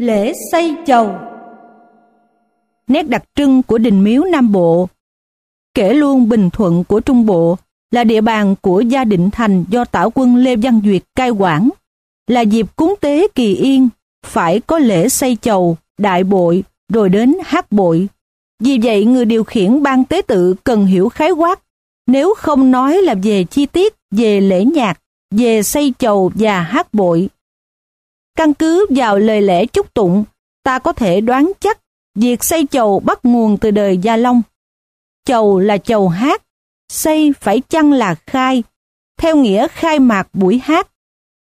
Lễ xây chầu Nét đặc trưng của đình miếu Nam Bộ Kể luôn Bình Thuận của Trung Bộ là địa bàn của gia định thành do tảo quân Lê Văn Duyệt cai quản, là dịp cúng tế kỳ yên, phải có lễ xây chầu, đại bội, rồi đến hát bội. Vì vậy người điều khiển ban tế tự cần hiểu khái quát, nếu không nói là về chi tiết, về lễ nhạc, về xây chầu và hát bội. Căn cứ vào lời lẽ chúc tụng, ta có thể đoán chắc việc xây chầu bắt nguồn từ đời Gia Long. Chầu là chầu hát, xây phải chăng là khai, theo nghĩa khai mạc buổi hát.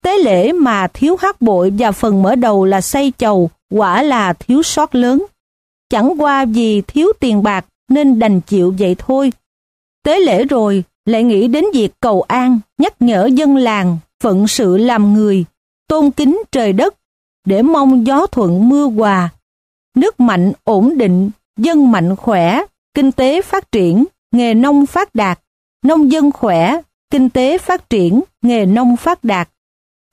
Tế lễ mà thiếu hát bội và phần mở đầu là xây chầu quả là thiếu sót lớn. Chẳng qua vì thiếu tiền bạc nên đành chịu vậy thôi. Tế lễ rồi lại nghĩ đến việc cầu an, nhắc nhở dân làng, phận sự làm người, tôn kính trời đất, để mong gió thuận mưa hòa. Nước mạnh ổn định, dân mạnh khỏe, kinh tế phát triển, nghề nông phát đạt, nông dân khỏe, kinh tế phát triển, nghề nông phát đạt.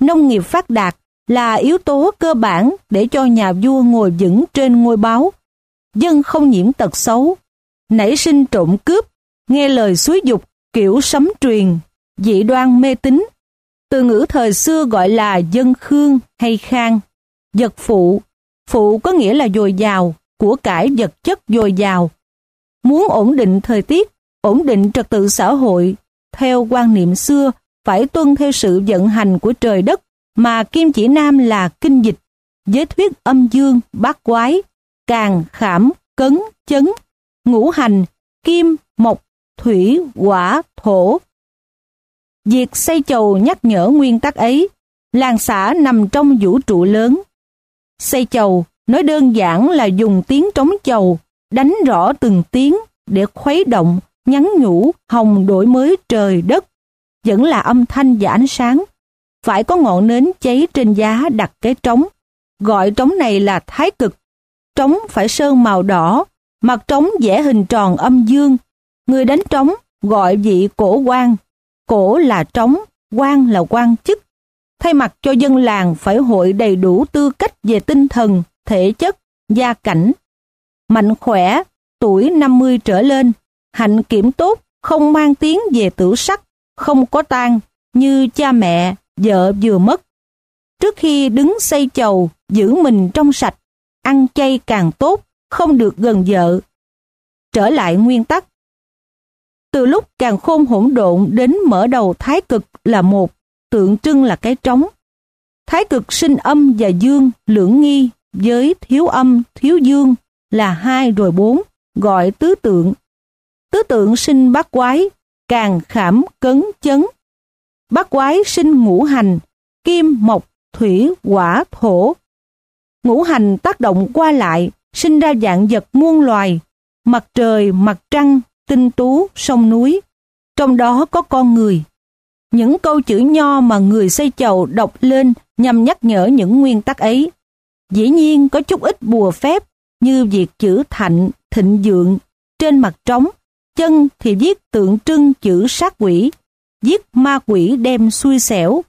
Nông nghiệp phát đạt là yếu tố cơ bản để cho nhà vua ngồi vững trên ngôi báo. Dân không nhiễm tật xấu, nảy sinh trộm cướp, nghe lời xúi dục kiểu sấm truyền, dị đoan mê tín. Từ ngữ thời xưa gọi là dân khương hay khang, vật phụ. Phụ có nghĩa là dồi dào, của cải vật chất dồi dào. Muốn ổn định thời tiết, ổn định trật tự xã hội, theo quan niệm xưa phải tuân theo sự vận hành của trời đất mà Kim Chỉ Nam là kinh dịch, giới thuyết âm dương, bát quái, càng, khảm, cấn, chấn, ngũ hành, kim, mộc, thủy, hỏa, thổ. Việc xây chầu nhắc nhở nguyên tắc ấy, làng xã nằm trong vũ trụ lớn. Xây chầu, nói đơn giản là dùng tiếng trống chầu, đánh rõ từng tiếng để khuấy động, nhắn nhủ, hồng đổi mới trời đất. Vẫn là âm thanh và ánh sáng. Phải có ngọn nến cháy trên giá đặt cái trống. Gọi trống này là thái cực. Trống phải sơn màu đỏ, mặt trống vẽ hình tròn âm dương, Người đánh trống gọi vị cổ quan. Cổ là trống, quan là quan chức. Thay mặt cho dân làng phải hội đầy đủ tư cách về tinh thần, thể chất, gia cảnh. Mạnh khỏe, tuổi 50 trở lên, hạnh kiểm tốt, không mang tiếng về tử sắc, không có tang như cha mẹ, vợ vừa mất. Trước khi đứng xây chầu, giữ mình trong sạch, ăn chay càng tốt, không được gần vợ. Trở lại nguyên tắc, từ lúc càng khôn hỗn độn đến mở đầu thái cực là một, tượng trưng là cái trống. Thái cực sinh âm và dương, lưỡng nghi, với thiếu âm, thiếu dương là hai rồi bốn, gọi tứ tượng. Tứ tượng sinh bát quái, càng khảm cấn chấn. Bát quái sinh ngũ hành, kim, mộc, thủy, hỏa, thổ. Ngũ hành tác động qua lại, sinh ra dạng vật muôn loài, mặt trời, mặt trăng, tinh tú, sông núi. Trong đó có con người. Những câu chữ nho mà người xây chầu đọc lên nhằm nhắc nhở những nguyên tắc ấy. Dĩ nhiên có chút ít bùa phép như việc chữ thạnh, thịnh dượng trên mặt trống, chân thì viết tượng trưng chữ sát quỷ, viết ma quỷ đem xui xẻo.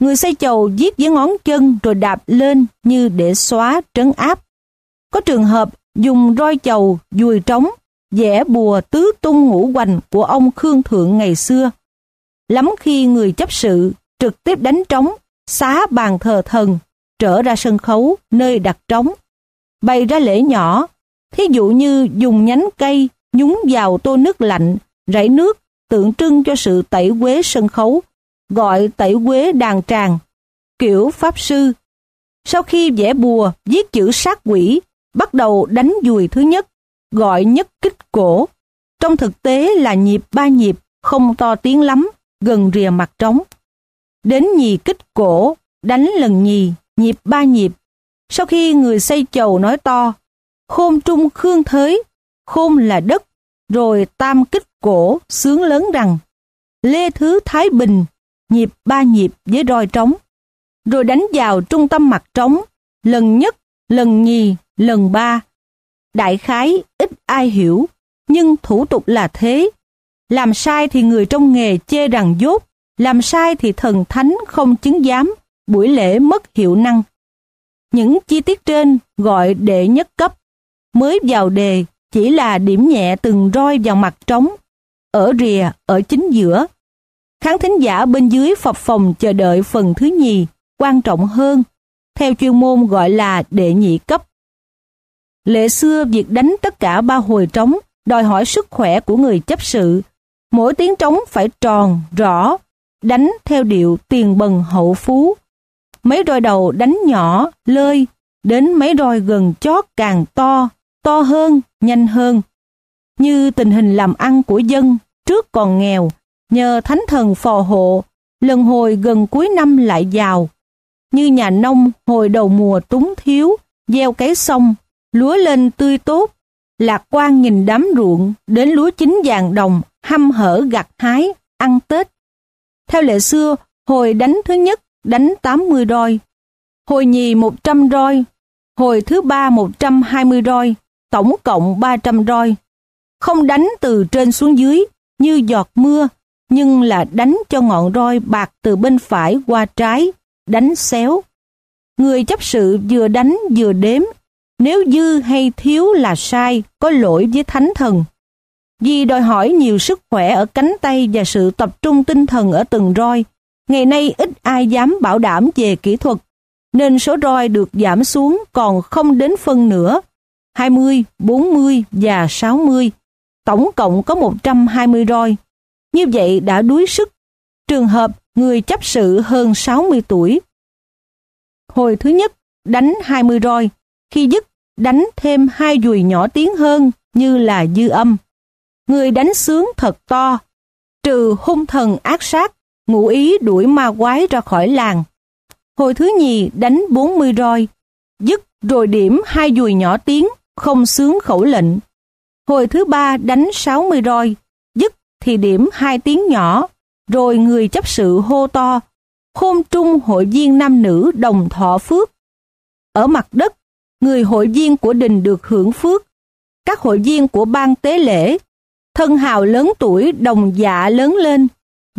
Người xây chầu viết với ngón chân rồi đạp lên như để xóa trấn áp. Có trường hợp dùng roi chầu, dùi trống vẽ bùa tứ tung ngũ hoành của ông Khương Thượng ngày xưa. Lắm khi người chấp sự trực tiếp đánh trống, xá bàn thờ thần, trở ra sân khấu nơi đặt trống, bày ra lễ nhỏ, thí dụ như dùng nhánh cây nhúng vào tô nước lạnh, rảy nước tượng trưng cho sự tẩy quế sân khấu, gọi tẩy quế đàn tràng, kiểu pháp sư. Sau khi vẽ bùa, viết chữ sát quỷ, bắt đầu đánh dùi thứ nhất, gọi nhất kích cổ. Trong thực tế là nhịp ba nhịp, không to tiếng lắm, gần rìa mặt trống. Đến nhì kích cổ, đánh lần nhì, nhịp ba nhịp. Sau khi người xây chầu nói to, khôn trung khương thới, khôn là đất, rồi tam kích cổ sướng lớn rằng, lê thứ thái bình, nhịp ba nhịp với roi trống. Rồi đánh vào trung tâm mặt trống, lần nhất, lần nhì, lần ba, Đại khái ít ai hiểu, nhưng thủ tục là thế. Làm sai thì người trong nghề chê rằng dốt, làm sai thì thần thánh không chứng giám, buổi lễ mất hiệu năng. Những chi tiết trên gọi đệ nhất cấp. Mới vào đề chỉ là điểm nhẹ từng roi vào mặt trống, ở rìa, ở chính giữa. Khán thính giả bên dưới phập phòng chờ đợi phần thứ nhì, quan trọng hơn, theo chuyên môn gọi là đệ nhị cấp. Lệ xưa việc đánh tất cả ba hồi trống đòi hỏi sức khỏe của người chấp sự. Mỗi tiếng trống phải tròn, rõ, đánh theo điệu tiền bần hậu phú. Mấy roi đầu đánh nhỏ, lơi, đến mấy roi gần chót càng to, to hơn, nhanh hơn. Như tình hình làm ăn của dân trước còn nghèo, nhờ thánh thần phò hộ, lần hồi gần cuối năm lại giàu. Như nhà nông hồi đầu mùa túng thiếu, gieo cấy xong, lúa lên tươi tốt, lạc quan nhìn đám ruộng, đến lúa chín vàng đồng, hăm hở gặt hái, ăn Tết. Theo lệ xưa, hồi đánh thứ nhất đánh 80 roi, hồi nhì 100 roi, hồi thứ ba 120 roi, tổng cộng 300 roi. Không đánh từ trên xuống dưới như giọt mưa, nhưng là đánh cho ngọn roi bạc từ bên phải qua trái, đánh xéo. Người chấp sự vừa đánh vừa đếm, nếu dư hay thiếu là sai, có lỗi với thánh thần. Vì đòi hỏi nhiều sức khỏe ở cánh tay và sự tập trung tinh thần ở từng roi, ngày nay ít ai dám bảo đảm về kỹ thuật, nên số roi được giảm xuống còn không đến phân nữa, 20, 40 và 60. Tổng cộng có 120 roi. Như vậy đã đuối sức. Trường hợp người chấp sự hơn 60 tuổi. Hồi thứ nhất, đánh 20 roi. Khi dứt, đánh thêm hai dùi nhỏ tiếng hơn như là dư âm. Người đánh sướng thật to, trừ hung thần ác sát, ngụ ý đuổi ma quái ra khỏi làng. Hồi thứ nhì đánh 40 roi, dứt rồi điểm hai dùi nhỏ tiếng, không sướng khẩu lệnh. Hồi thứ ba đánh 60 roi, dứt thì điểm hai tiếng nhỏ, rồi người chấp sự hô to, khôn trung hội viên nam nữ đồng thọ phước. Ở mặt đất, người hội viên của đình được hưởng phước, các hội viên của ban tế lễ, thân hào lớn tuổi đồng dạ lớn lên,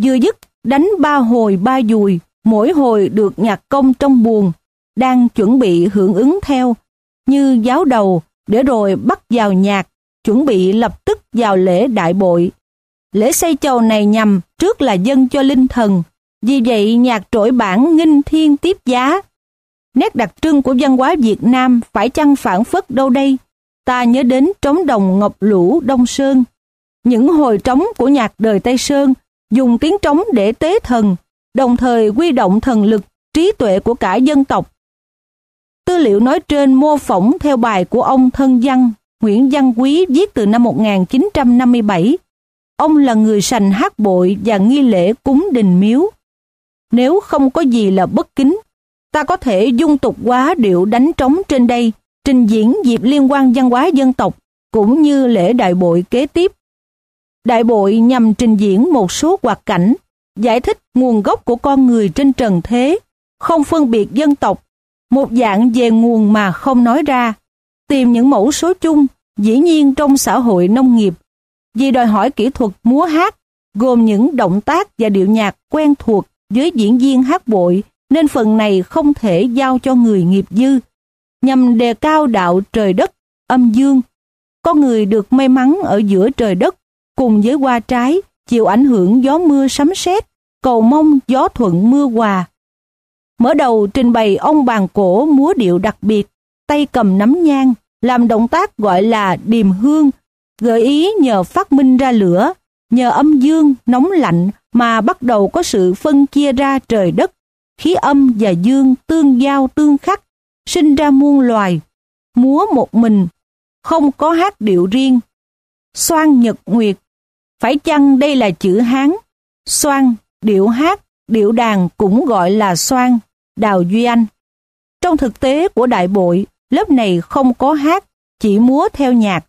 vừa dứt đánh ba hồi ba dùi, mỗi hồi được nhạc công trong buồn, đang chuẩn bị hưởng ứng theo, như giáo đầu, để rồi bắt vào nhạc, chuẩn bị lập tức vào lễ đại bội. Lễ xây chầu này nhằm trước là dân cho linh thần, vì vậy nhạc trỗi bản nghinh thiên tiếp giá. Nét đặc trưng của văn hóa Việt Nam phải chăng phản phất đâu đây? Ta nhớ đến trống đồng Ngọc Lũ Đông Sơn. Những hồi trống của nhạc đời Tây Sơn dùng tiếng trống để tế thần, đồng thời quy động thần lực, trí tuệ của cả dân tộc. Tư liệu nói trên mô phỏng theo bài của ông thân văn Nguyễn Văn Quý viết từ năm 1957. Ông là người sành hát bội và nghi lễ cúng đình miếu. Nếu không có gì là bất kính, ta có thể dung tục quá điệu đánh trống trên đây, trình diễn dịp liên quan văn hóa dân tộc, cũng như lễ đại bội kế tiếp. Đại bội nhằm trình diễn một số hoạt cảnh, giải thích nguồn gốc của con người trên trần thế, không phân biệt dân tộc, một dạng về nguồn mà không nói ra, tìm những mẫu số chung, dĩ nhiên trong xã hội nông nghiệp, vì đòi hỏi kỹ thuật múa hát, gồm những động tác và điệu nhạc quen thuộc với diễn viên hát bội, nên phần này không thể giao cho người nghiệp dư, nhằm đề cao đạo trời đất, âm dương. có người được may mắn ở giữa trời đất, cùng với hoa trái, chịu ảnh hưởng gió mưa sấm sét, cầu mong gió thuận mưa hòa. Mở đầu trình bày ông bàn cổ múa điệu đặc biệt, tay cầm nắm nhang, làm động tác gọi là điềm hương, gợi ý nhờ phát minh ra lửa, nhờ âm dương nóng lạnh mà bắt đầu có sự phân chia ra trời đất, khí âm và dương tương giao tương khắc, sinh ra muôn loài. Múa một mình, không có hát điệu riêng. Xoan nhật nguyệt, phải chăng đây là chữ Hán? Xoan, điệu hát, điệu đàn cũng gọi là xoan, đào duy anh. Trong thực tế của đại bội, lớp này không có hát, chỉ múa theo nhạc.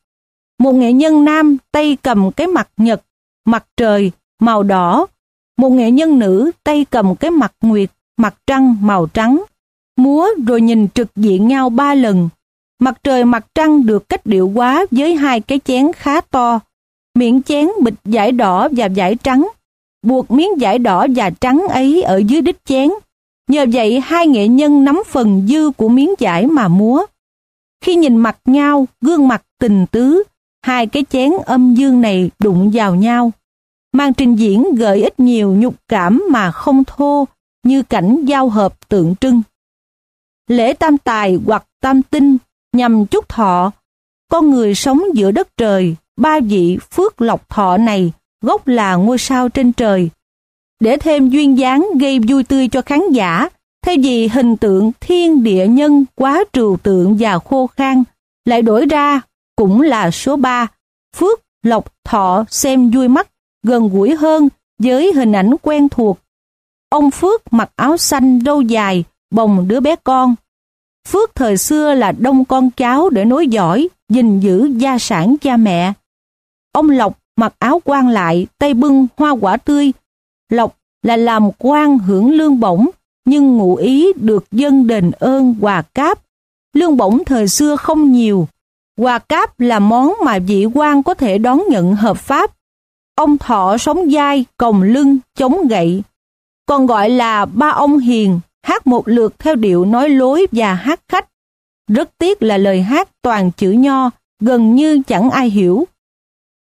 Một nghệ nhân nam tay cầm cái mặt nhật, mặt trời, màu đỏ. Một nghệ nhân nữ tay cầm cái mặt nguyệt, mặt trăng màu trắng. Múa rồi nhìn trực diện nhau ba lần. Mặt trời mặt trăng được cách điệu quá với hai cái chén khá to. Miệng chén bịch giải đỏ và giải trắng. Buộc miếng giải đỏ và trắng ấy ở dưới đít chén. Nhờ vậy hai nghệ nhân nắm phần dư của miếng giải mà múa. Khi nhìn mặt nhau, gương mặt tình tứ, hai cái chén âm dương này đụng vào nhau. mang trình diễn gợi ít nhiều nhục cảm mà không thô, như cảnh giao hợp tượng trưng. Lễ tam tài hoặc tam tinh nhằm chúc thọ, con người sống giữa đất trời, ba vị phước lộc thọ này gốc là ngôi sao trên trời. Để thêm duyên dáng gây vui tươi cho khán giả, thay vì hình tượng thiên địa nhân quá trừu tượng và khô khan, lại đổi ra cũng là số 3, phước, lộc, thọ xem vui mắt, gần gũi hơn với hình ảnh quen thuộc. Ông Phước mặc áo xanh râu dài, bồng đứa bé con. Phước thời xưa là đông con cháu để nối dõi, gìn giữ gia sản cha mẹ. Ông Lộc mặc áo quan lại, tay bưng hoa quả tươi. Lộc là làm quan hưởng lương bổng, nhưng ngụ ý được dân đền ơn quà cáp. Lương bổng thời xưa không nhiều. Quà cáp là món mà vị quan có thể đón nhận hợp pháp. Ông thọ sống dai, còng lưng, chống gậy. Còn gọi là ba ông hiền, hát một lượt theo điệu nói lối và hát khách. Rất tiếc là lời hát toàn chữ nho, gần như chẳng ai hiểu.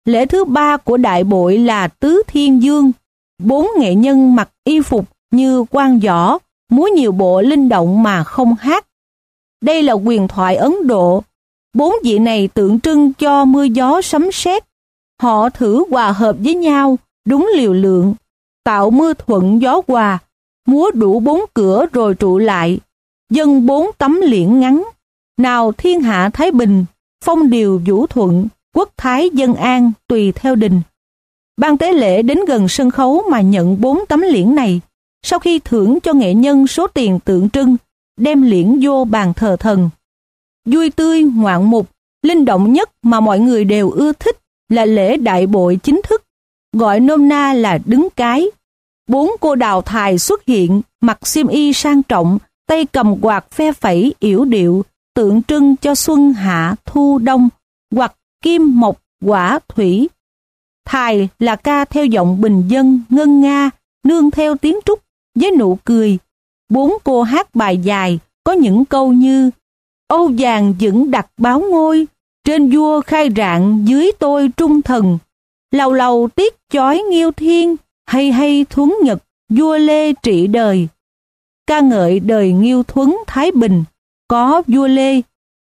Lễ thứ ba của đại bội là Tứ Thiên Dương. Bốn nghệ nhân mặc y phục như quan võ, múa nhiều bộ linh động mà không hát. Đây là quyền thoại Ấn Độ. Bốn vị này tượng trưng cho mưa gió sấm sét. Họ thử hòa hợp với nhau, đúng liều lượng, tạo mưa thuận gió hòa, múa đủ bốn cửa rồi trụ lại, dân bốn tấm liễn ngắn. Nào thiên hạ Thái Bình, phong điều vũ thuận, quốc thái dân an tùy theo đình. Ban tế lễ đến gần sân khấu mà nhận bốn tấm liễn này, sau khi thưởng cho nghệ nhân số tiền tượng trưng, đem liễn vô bàn thờ thần. Vui tươi, ngoạn mục, linh động nhất mà mọi người đều ưa thích là lễ đại bội chính thức, gọi nôm na là đứng cái. Bốn cô đào thài xuất hiện, mặc xiêm y sang trọng, tay cầm quạt phe phẩy yểu điệu, tượng trưng cho xuân hạ thu đông, hoặc kim mộc quả thủy. Thài là ca theo giọng bình dân, ngân nga, nương theo tiếng trúc, với nụ cười. Bốn cô hát bài dài, có những câu như Âu vàng dựng đặt báo ngôi, trên vua khai rạng dưới tôi trung thần. Lầu lầu tiết chói nghiêu thiên, hay hay thuấn nhật, vua Lê trị đời. Ca ngợi đời nghiêu thuấn Thái Bình, có vua Lê.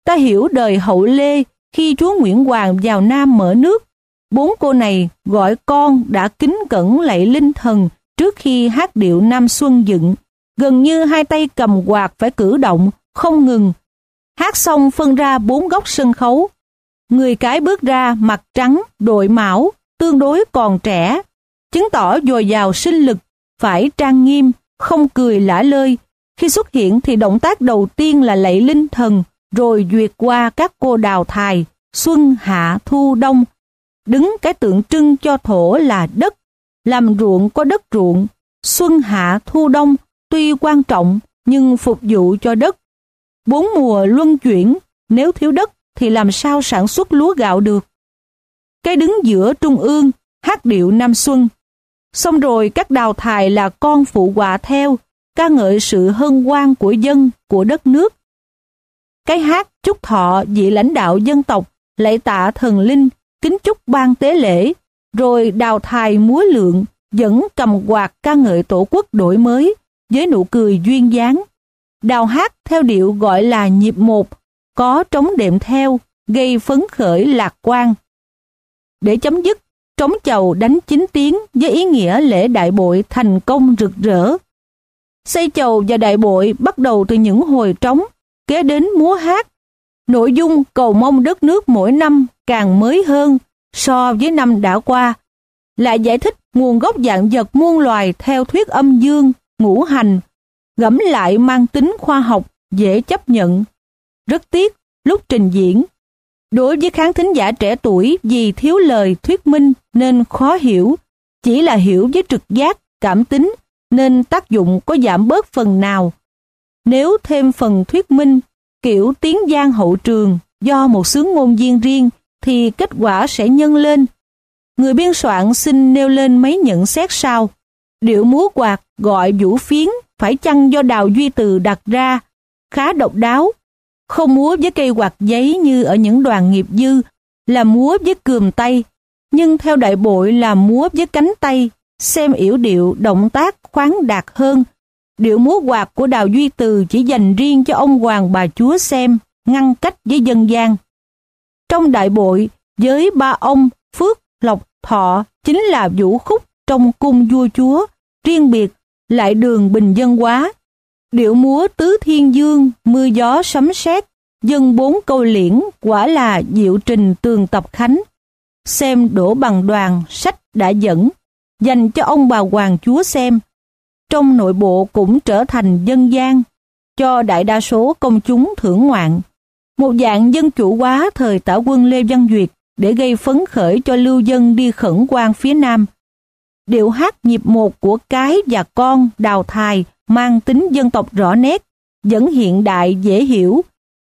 Ta hiểu đời hậu Lê khi chúa Nguyễn Hoàng vào Nam mở nước. Bốn cô này gọi con đã kính cẩn lạy linh thần trước khi hát điệu Nam Xuân dựng. Gần như hai tay cầm quạt phải cử động, không ngừng. Hát xong phân ra bốn góc sân khấu. Người cái bước ra mặt trắng, đội mão, tương đối còn trẻ, chứng tỏ dồi dào sinh lực, phải trang nghiêm, không cười lả lơi. Khi xuất hiện thì động tác đầu tiên là lạy linh thần, rồi duyệt qua các cô đào thài, xuân hạ thu đông. Đứng cái tượng trưng cho thổ là đất, làm ruộng có đất ruộng, xuân hạ thu đông tuy quan trọng nhưng phục vụ cho đất. Bốn mùa luân chuyển, nếu thiếu đất thì làm sao sản xuất lúa gạo được. Cái đứng giữa trung ương, hát điệu Nam Xuân. Xong rồi các đào thài là con phụ họa theo, ca ngợi sự hân hoan của dân, của đất nước. Cái hát chúc thọ vị lãnh đạo dân tộc, lạy tạ thần linh, kính chúc ban tế lễ, rồi đào thài múa lượng, dẫn cầm quạt ca ngợi tổ quốc đổi mới, với nụ cười duyên dáng. Đào hát theo điệu gọi là nhịp một, có trống đệm theo, gây phấn khởi lạc quan. Để chấm dứt, trống chầu đánh chín tiếng với ý nghĩa lễ đại bội thành công rực rỡ. Xây chầu và đại bội bắt đầu từ những hồi trống, kế đến múa hát. Nội dung cầu mong đất nước mỗi năm càng mới hơn so với năm đã qua. Lại giải thích nguồn gốc dạng vật muôn loài theo thuyết âm dương, ngũ hành, gẫm lại mang tính khoa học, dễ chấp nhận. Rất tiếc, lúc trình diễn, đối với khán thính giả trẻ tuổi vì thiếu lời thuyết minh nên khó hiểu, chỉ là hiểu với trực giác, cảm tính nên tác dụng có giảm bớt phần nào. Nếu thêm phần thuyết minh, kiểu tiếng gian hậu trường do một sướng ngôn viên riêng thì kết quả sẽ nhân lên. Người biên soạn xin nêu lên mấy nhận xét sau. Điệu múa quạt gọi vũ phiến phải chăng do Đào Duy Từ đặt ra, khá độc đáo, không múa với cây quạt giấy như ở những đoàn nghiệp dư, là múa với cườm tay, nhưng theo đại bội là múa với cánh tay, xem yểu điệu, động tác khoáng đạt hơn. Điệu múa quạt của Đào Duy Từ chỉ dành riêng cho ông hoàng bà chúa xem, ngăn cách với dân gian. Trong đại bội, với ba ông Phước, Lộc, Thọ chính là vũ khúc trong cung vua chúa, riêng biệt lại đường bình dân quá. Điệu múa tứ thiên dương, mưa gió sấm sét, dân bốn câu liễn quả là diệu trình tường tập khánh. Xem đổ bằng đoàn, sách đã dẫn, dành cho ông bà hoàng chúa xem. Trong nội bộ cũng trở thành dân gian, cho đại đa số công chúng thưởng ngoạn. Một dạng dân chủ quá thời tả quân Lê Văn Duyệt để gây phấn khởi cho lưu dân đi khẩn quan phía Nam. Điệu hát nhịp một của cái và con đào thài mang tính dân tộc rõ nét, vẫn hiện đại dễ hiểu.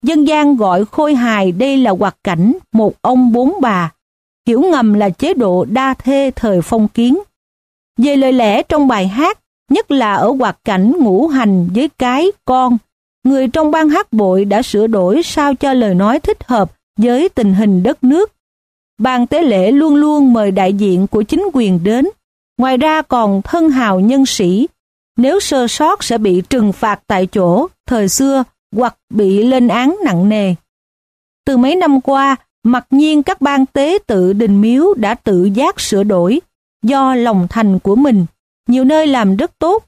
Dân gian gọi khôi hài đây là hoạt cảnh một ông bốn bà, hiểu ngầm là chế độ đa thê thời phong kiến. Về lời lẽ trong bài hát, nhất là ở hoạt cảnh ngũ hành với cái con, người trong ban hát bội đã sửa đổi sao cho lời nói thích hợp với tình hình đất nước. Ban tế lễ luôn luôn mời đại diện của chính quyền đến, ngoài ra còn thân hào nhân sĩ. Nếu sơ sót sẽ bị trừng phạt tại chỗ, thời xưa, hoặc bị lên án nặng nề. Từ mấy năm qua, mặc nhiên các ban tế tự đình miếu đã tự giác sửa đổi, do lòng thành của mình. Nhiều nơi làm rất tốt,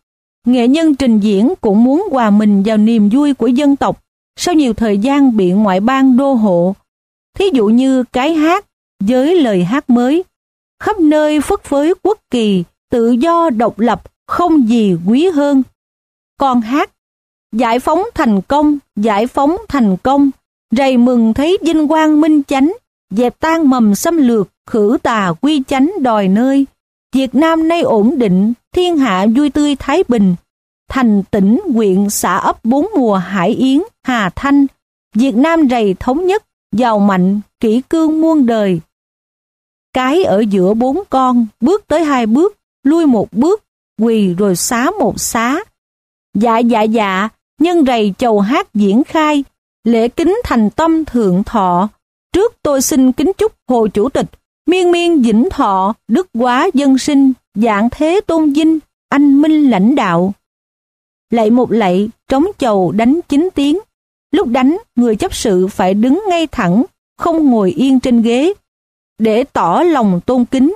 Nghệ nhân trình diễn cũng muốn hòa mình vào niềm vui của dân tộc sau nhiều thời gian bị ngoại bang đô hộ. Thí dụ như cái hát với lời hát mới, khắp nơi phất phới quốc kỳ, tự do độc lập, không gì quý hơn. con hát, giải phóng thành công, giải phóng thành công, rầy mừng thấy vinh quang minh chánh, dẹp tan mầm xâm lược, khử tà quy chánh đòi nơi. Việt Nam nay ổn định, thiên hạ vui tươi thái bình, thành tỉnh huyện xã ấp bốn mùa Hải Yến, Hà Thanh, Việt Nam rầy thống nhất, giàu mạnh, kỹ cương muôn đời. Cái ở giữa bốn con, bước tới hai bước, lui một bước, quỳ rồi xá một xá. Dạ dạ dạ, nhân rầy chầu hát diễn khai, lễ kính thành tâm thượng thọ. Trước tôi xin kính chúc Hồ Chủ tịch, miên miên vĩnh thọ, đức quá dân sinh, dạng thế tôn vinh, anh minh lãnh đạo. Lạy một lạy, trống chầu đánh chín tiếng. Lúc đánh, người chấp sự phải đứng ngay thẳng, không ngồi yên trên ghế, để tỏ lòng tôn kính.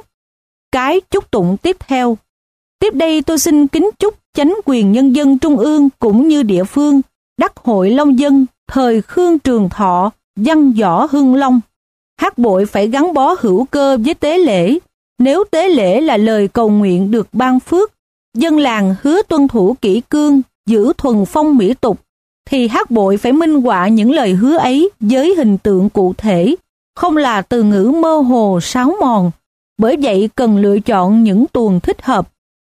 Cái chúc tụng tiếp theo. Tiếp đây tôi xin kính chúc chánh quyền nhân dân trung ương cũng như địa phương, đắc hội Long Dân, thời Khương Trường Thọ, văn võ Hưng Long. Hát bội phải gắn bó hữu cơ với tế lễ. Nếu tế lễ là lời cầu nguyện được ban phước, dân làng hứa tuân thủ kỹ cương, giữ thuần phong mỹ tục, thì hát bội phải minh họa những lời hứa ấy với hình tượng cụ thể, không là từ ngữ mơ hồ sáo mòn. Bởi vậy cần lựa chọn những tuồng thích hợp.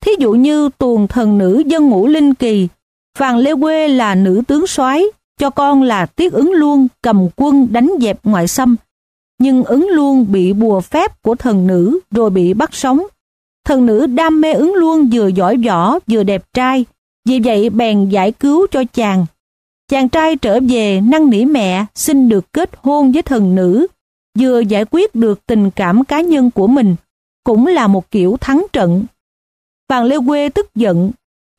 Thí dụ như tuồng thần nữ dân ngũ linh kỳ, Phàn Lê Quê là nữ tướng soái cho con là Tiết ứng luôn cầm quân đánh dẹp ngoại xâm. Nhưng ứng luôn bị bùa phép của thần nữ rồi bị bắt sống. Thần nữ đam mê ứng luôn vừa giỏi võ vừa đẹp trai, vì vậy bèn giải cứu cho chàng. Chàng trai trở về năn nỉ mẹ xin được kết hôn với thần nữ, vừa giải quyết được tình cảm cá nhân của mình, cũng là một kiểu thắng trận. Vàng Lê Quê tức giận,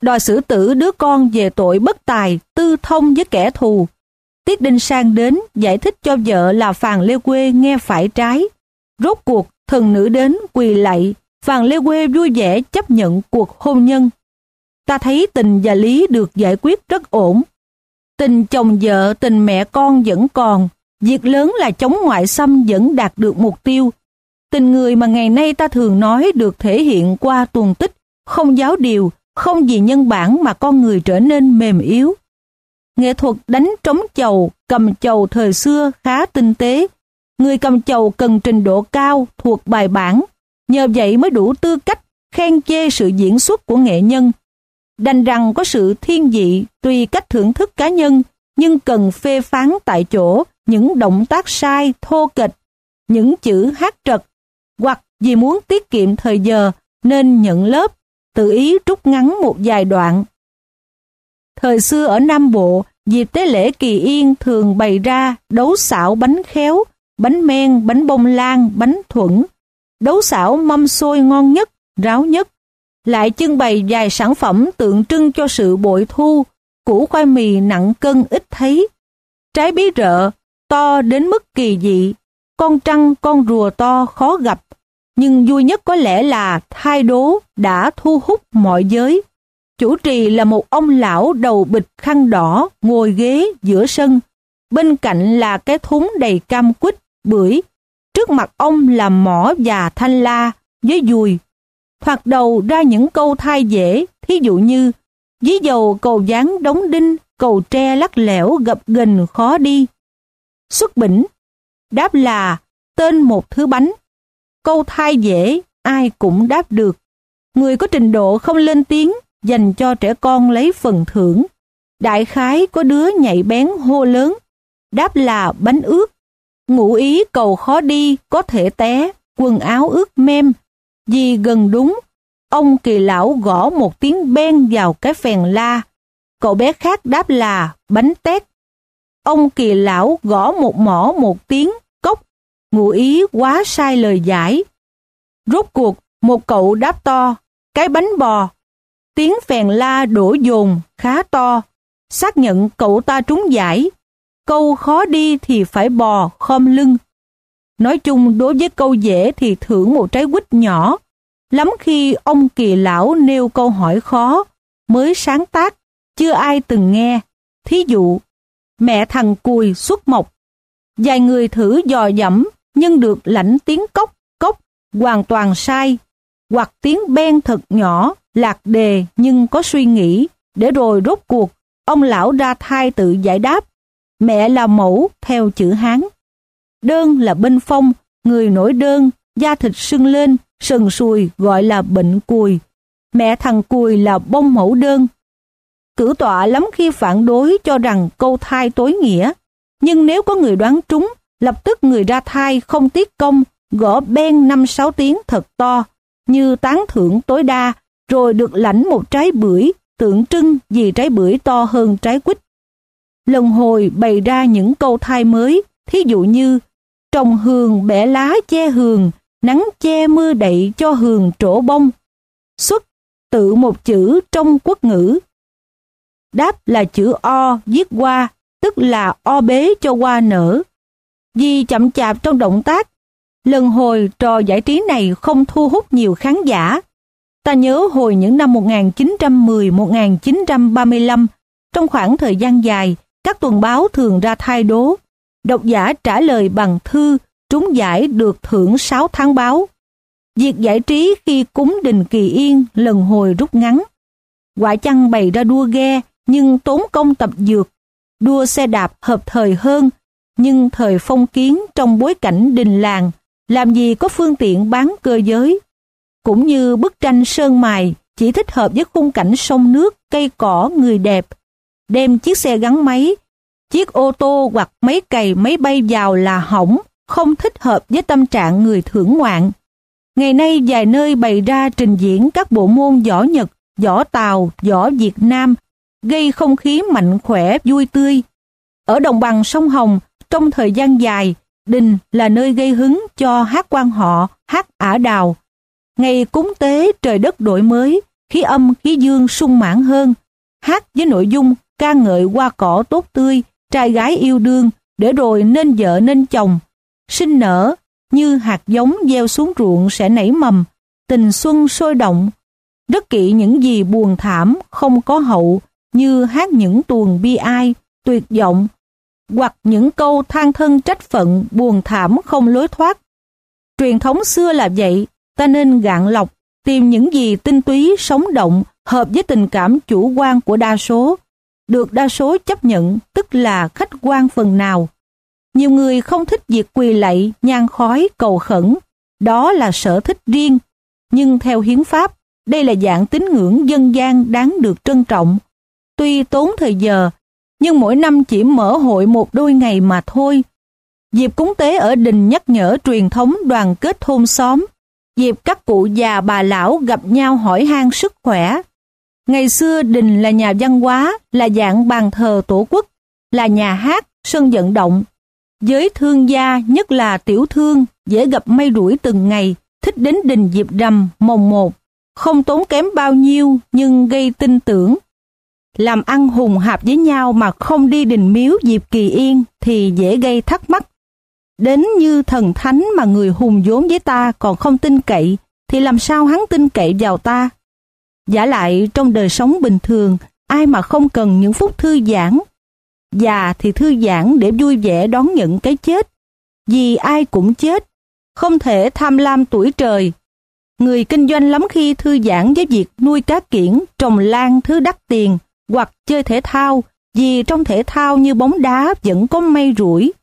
đòi xử tử đứa con về tội bất tài, tư thông với kẻ thù. Tiết Đinh Sang đến giải thích cho vợ là Phàn Lê Quê nghe phải trái. Rốt cuộc, thần nữ đến quỳ lạy, Phàn Lê Quê vui vẻ chấp nhận cuộc hôn nhân ta thấy tình và lý được giải quyết rất ổn. Tình chồng vợ, tình mẹ con vẫn còn, việc lớn là chống ngoại xâm vẫn đạt được mục tiêu. Tình người mà ngày nay ta thường nói được thể hiện qua tuần tích, không giáo điều, không vì nhân bản mà con người trở nên mềm yếu. Nghệ thuật đánh trống chầu, cầm chầu thời xưa khá tinh tế. Người cầm chầu cần trình độ cao, thuộc bài bản. Nhờ vậy mới đủ tư cách khen chê sự diễn xuất của nghệ nhân đành rằng có sự thiên dị tùy cách thưởng thức cá nhân, nhưng cần phê phán tại chỗ những động tác sai, thô kịch, những chữ hát trật, hoặc vì muốn tiết kiệm thời giờ nên nhận lớp, tự ý rút ngắn một vài đoạn. Thời xưa ở Nam Bộ, dịp tế lễ kỳ yên thường bày ra đấu xảo bánh khéo, bánh men, bánh bông lan, bánh thuẫn. Đấu xảo mâm xôi ngon nhất, ráo nhất. Lại trưng bày vài sản phẩm tượng trưng cho sự bội thu, củ khoai mì nặng cân ít thấy. Trái bí rợ, to đến mức kỳ dị, con trăng con rùa to khó gặp. Nhưng vui nhất có lẽ là thai đố đã thu hút mọi giới. Chủ trì là một ông lão đầu bịch khăn đỏ ngồi ghế giữa sân. Bên cạnh là cái thúng đầy cam quýt, bưởi. Trước mặt ông là mỏ và thanh la với dùi. Thoạt đầu ra những câu thai dễ, thí dụ như dí dầu cầu dáng đóng đinh, cầu tre lắc lẻo gập ghềnh khó đi. Xuất bỉnh, đáp là tên một thứ bánh. Câu thai dễ, ai cũng đáp được. Người có trình độ không lên tiếng dành cho trẻ con lấy phần thưởng. Đại khái có đứa nhảy bén hô lớn, đáp là bánh ướt. Ngụ ý cầu khó đi, có thể té, quần áo ướt mem. Vì gần đúng, ông kỳ lão gõ một tiếng ben vào cái phèn la. Cậu bé khác đáp là bánh tét. Ông kỳ lão gõ một mỏ một tiếng, ngụ ý quá sai lời giải. Rốt cuộc, một cậu đáp to, cái bánh bò, Tiếng phèn la đổ dồn khá to, xác nhận cậu ta trúng giải. Câu khó đi thì phải bò, khom lưng. Nói chung đối với câu dễ thì thưởng một trái quýt nhỏ. Lắm khi ông kỳ lão nêu câu hỏi khó, mới sáng tác, chưa ai từng nghe. Thí dụ, mẹ thằng cùi xuất mộc. Vài người thử dò dẫm, nhưng được lãnh tiếng cốc, cốc, hoàn toàn sai. Hoặc tiếng ben thật nhỏ, lạc đề nhưng có suy nghĩ, để rồi rốt cuộc, ông lão ra thai tự giải đáp. Mẹ là mẫu theo chữ Hán. Đơn là bên phong, người nổi đơn, da thịt sưng lên, sần sùi gọi là bệnh cùi. Mẹ thằng cùi là bông mẫu đơn. Cử tọa lắm khi phản đối cho rằng câu thai tối nghĩa. Nhưng nếu có người đoán trúng, lập tức người ra thai không tiếc công, gõ ben năm sáu tiếng thật to, như tán thưởng tối đa rồi được lãnh một trái bưởi, tượng trưng vì trái bưởi to hơn trái quýt. Lần hồi bày ra những câu thai mới, thí dụ như trồng hường bẻ lá che hường, nắng che mưa đậy cho hường trổ bông. Xuất tự một chữ trong quốc ngữ. Đáp là chữ O viết qua, tức là O bế cho qua nở. Vì chậm chạp trong động tác, lần hồi trò giải trí này không thu hút nhiều khán giả, Ta nhớ hồi những năm 1910-1935, trong khoảng thời gian dài, các tuần báo thường ra thay đố. Độc giả trả lời bằng thư, trúng giải được thưởng 6 tháng báo. Việc giải trí khi cúng đình kỳ yên lần hồi rút ngắn. Quả chăng bày ra đua ghe, nhưng tốn công tập dược. Đua xe đạp hợp thời hơn, nhưng thời phong kiến trong bối cảnh đình làng, làm gì có phương tiện bán cơ giới cũng như bức tranh sơn mài chỉ thích hợp với khung cảnh sông nước, cây cỏ, người đẹp. Đem chiếc xe gắn máy, chiếc ô tô hoặc máy cày máy bay vào là hỏng, không thích hợp với tâm trạng người thưởng ngoạn. Ngày nay vài nơi bày ra trình diễn các bộ môn võ Nhật, võ Tàu, võ Việt Nam, gây không khí mạnh khỏe, vui tươi. Ở đồng bằng sông Hồng, trong thời gian dài, đình là nơi gây hứng cho hát quan họ, hát ả đào, Ngày cúng tế trời đất đổi mới, khí âm khí dương sung mãn hơn. Hát với nội dung ca ngợi hoa cỏ tốt tươi, trai gái yêu đương, để rồi nên vợ nên chồng. Sinh nở, như hạt giống gieo xuống ruộng sẽ nảy mầm, tình xuân sôi động. Rất kỵ những gì buồn thảm, không có hậu, như hát những tuồng bi ai, tuyệt vọng, hoặc những câu than thân trách phận buồn thảm không lối thoát. Truyền thống xưa là vậy, ta nên gạn lọc, tìm những gì tinh túy, sống động, hợp với tình cảm chủ quan của đa số. Được đa số chấp nhận, tức là khách quan phần nào. Nhiều người không thích việc quỳ lạy, nhang khói, cầu khẩn. Đó là sở thích riêng. Nhưng theo hiến pháp, đây là dạng tín ngưỡng dân gian đáng được trân trọng. Tuy tốn thời giờ, nhưng mỗi năm chỉ mở hội một đôi ngày mà thôi. Dịp cúng tế ở đình nhắc nhở truyền thống đoàn kết thôn xóm, dịp các cụ già bà lão gặp nhau hỏi han sức khỏe. Ngày xưa đình là nhà văn hóa, là dạng bàn thờ tổ quốc, là nhà hát, sân vận động. Giới thương gia, nhất là tiểu thương, dễ gặp may rủi từng ngày, thích đến đình dịp rằm, mồng một. Không tốn kém bao nhiêu, nhưng gây tin tưởng. Làm ăn hùng hạp với nhau mà không đi đình miếu dịp kỳ yên thì dễ gây thắc mắc. Đến như thần thánh mà người hùng vốn với ta còn không tin cậy, thì làm sao hắn tin cậy vào ta? Giả lại trong đời sống bình thường, ai mà không cần những phút thư giãn. Già thì thư giãn để vui vẻ đón nhận cái chết. Vì ai cũng chết, không thể tham lam tuổi trời. Người kinh doanh lắm khi thư giãn với việc nuôi cá kiển, trồng lan thứ đắt tiền, hoặc chơi thể thao, vì trong thể thao như bóng đá vẫn có may rủi.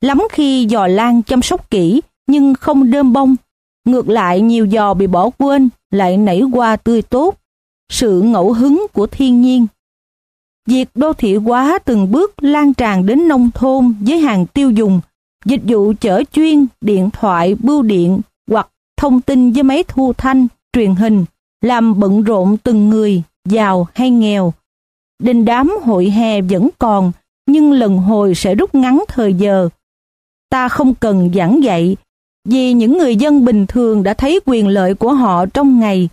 Lắm khi giò lan chăm sóc kỹ, nhưng không đơm bông. Ngược lại nhiều giò bị bỏ quên, lại nảy qua tươi tốt. Sự ngẫu hứng của thiên nhiên. Việc đô thị hóa từng bước lan tràn đến nông thôn với hàng tiêu dùng, dịch vụ chở chuyên, điện thoại, bưu điện hoặc thông tin với máy thu thanh, truyền hình, làm bận rộn từng người, giàu hay nghèo. Đình đám hội hè vẫn còn, nhưng lần hồi sẽ rút ngắn thời giờ. Ta không cần giảng dạy, vì những người dân bình thường đã thấy quyền lợi của họ trong ngày.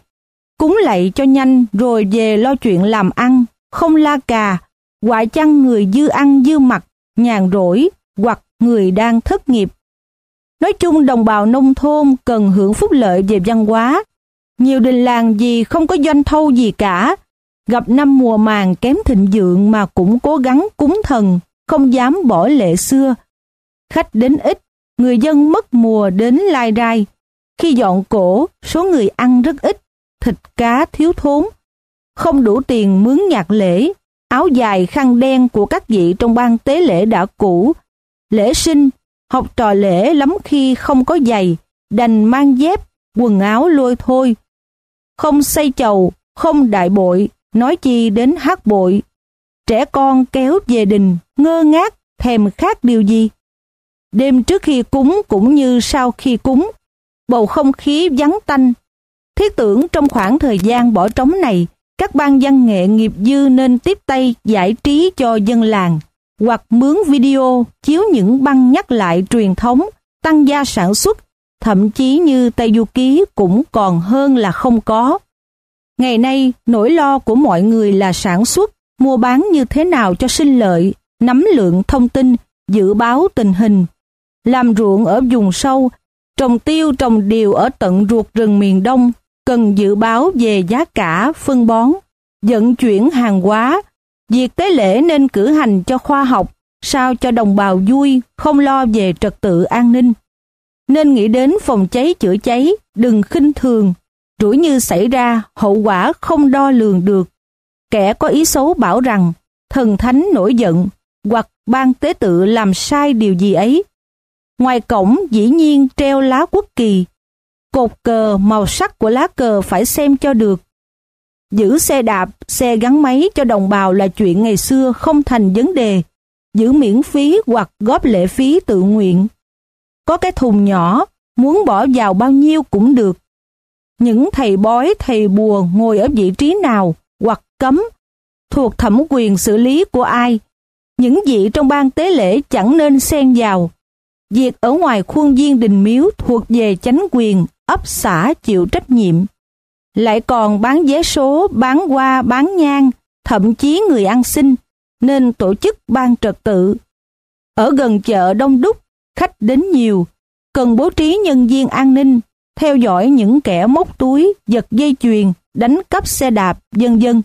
Cúng lạy cho nhanh rồi về lo chuyện làm ăn, không la cà, quả chăng người dư ăn dư mặc, nhàn rỗi hoặc người đang thất nghiệp. Nói chung đồng bào nông thôn cần hưởng phúc lợi về văn hóa. Nhiều đình làng gì không có doanh thâu gì cả. Gặp năm mùa màng kém thịnh vượng mà cũng cố gắng cúng thần, không dám bỏ lệ xưa. Khách đến ít, người dân mất mùa đến lai rai. Khi dọn cổ, số người ăn rất ít, thịt cá thiếu thốn. Không đủ tiền mướn nhạc lễ, áo dài khăn đen của các vị trong ban tế lễ đã cũ. Lễ sinh, học trò lễ lắm khi không có giày, đành mang dép, quần áo lôi thôi. Không xây chầu, không đại bội, nói chi đến hát bội. Trẻ con kéo về đình, ngơ ngác, thèm khát điều gì. Đêm trước khi cúng cũng như sau khi cúng, bầu không khí vắng tanh. Thiết tưởng trong khoảng thời gian bỏ trống này, các ban văn nghệ nghiệp dư nên tiếp tay giải trí cho dân làng, hoặc mướn video chiếu những băng nhắc lại truyền thống, tăng gia sản xuất, thậm chí như Tây Du Ký cũng còn hơn là không có. Ngày nay, nỗi lo của mọi người là sản xuất, mua bán như thế nào cho sinh lợi, nắm lượng thông tin, dự báo tình hình, làm ruộng ở vùng sâu, trồng tiêu trồng điều ở tận ruột rừng miền Đông, cần dự báo về giá cả, phân bón, vận chuyển hàng hóa. Việc tế lễ nên cử hành cho khoa học, sao cho đồng bào vui, không lo về trật tự an ninh. Nên nghĩ đến phòng cháy chữa cháy, đừng khinh thường, rủi như xảy ra, hậu quả không đo lường được. Kẻ có ý xấu bảo rằng, thần thánh nổi giận, hoặc ban tế tự làm sai điều gì ấy, Ngoài cổng dĩ nhiên treo lá quốc kỳ. Cột cờ màu sắc của lá cờ phải xem cho được. Giữ xe đạp, xe gắn máy cho đồng bào là chuyện ngày xưa không thành vấn đề. Giữ miễn phí hoặc góp lệ phí tự nguyện. Có cái thùng nhỏ, muốn bỏ vào bao nhiêu cũng được. Những thầy bói, thầy bùa ngồi ở vị trí nào hoặc cấm, thuộc thẩm quyền xử lý của ai. Những vị trong ban tế lễ chẳng nên xen vào. Việc ở ngoài khuôn viên đình miếu thuộc về chánh quyền, ấp xã chịu trách nhiệm. Lại còn bán vé số, bán hoa, bán nhang, thậm chí người ăn xin, nên tổ chức ban trật tự. Ở gần chợ đông đúc, khách đến nhiều, cần bố trí nhân viên an ninh, theo dõi những kẻ móc túi, giật dây chuyền, đánh cắp xe đạp, dân dân.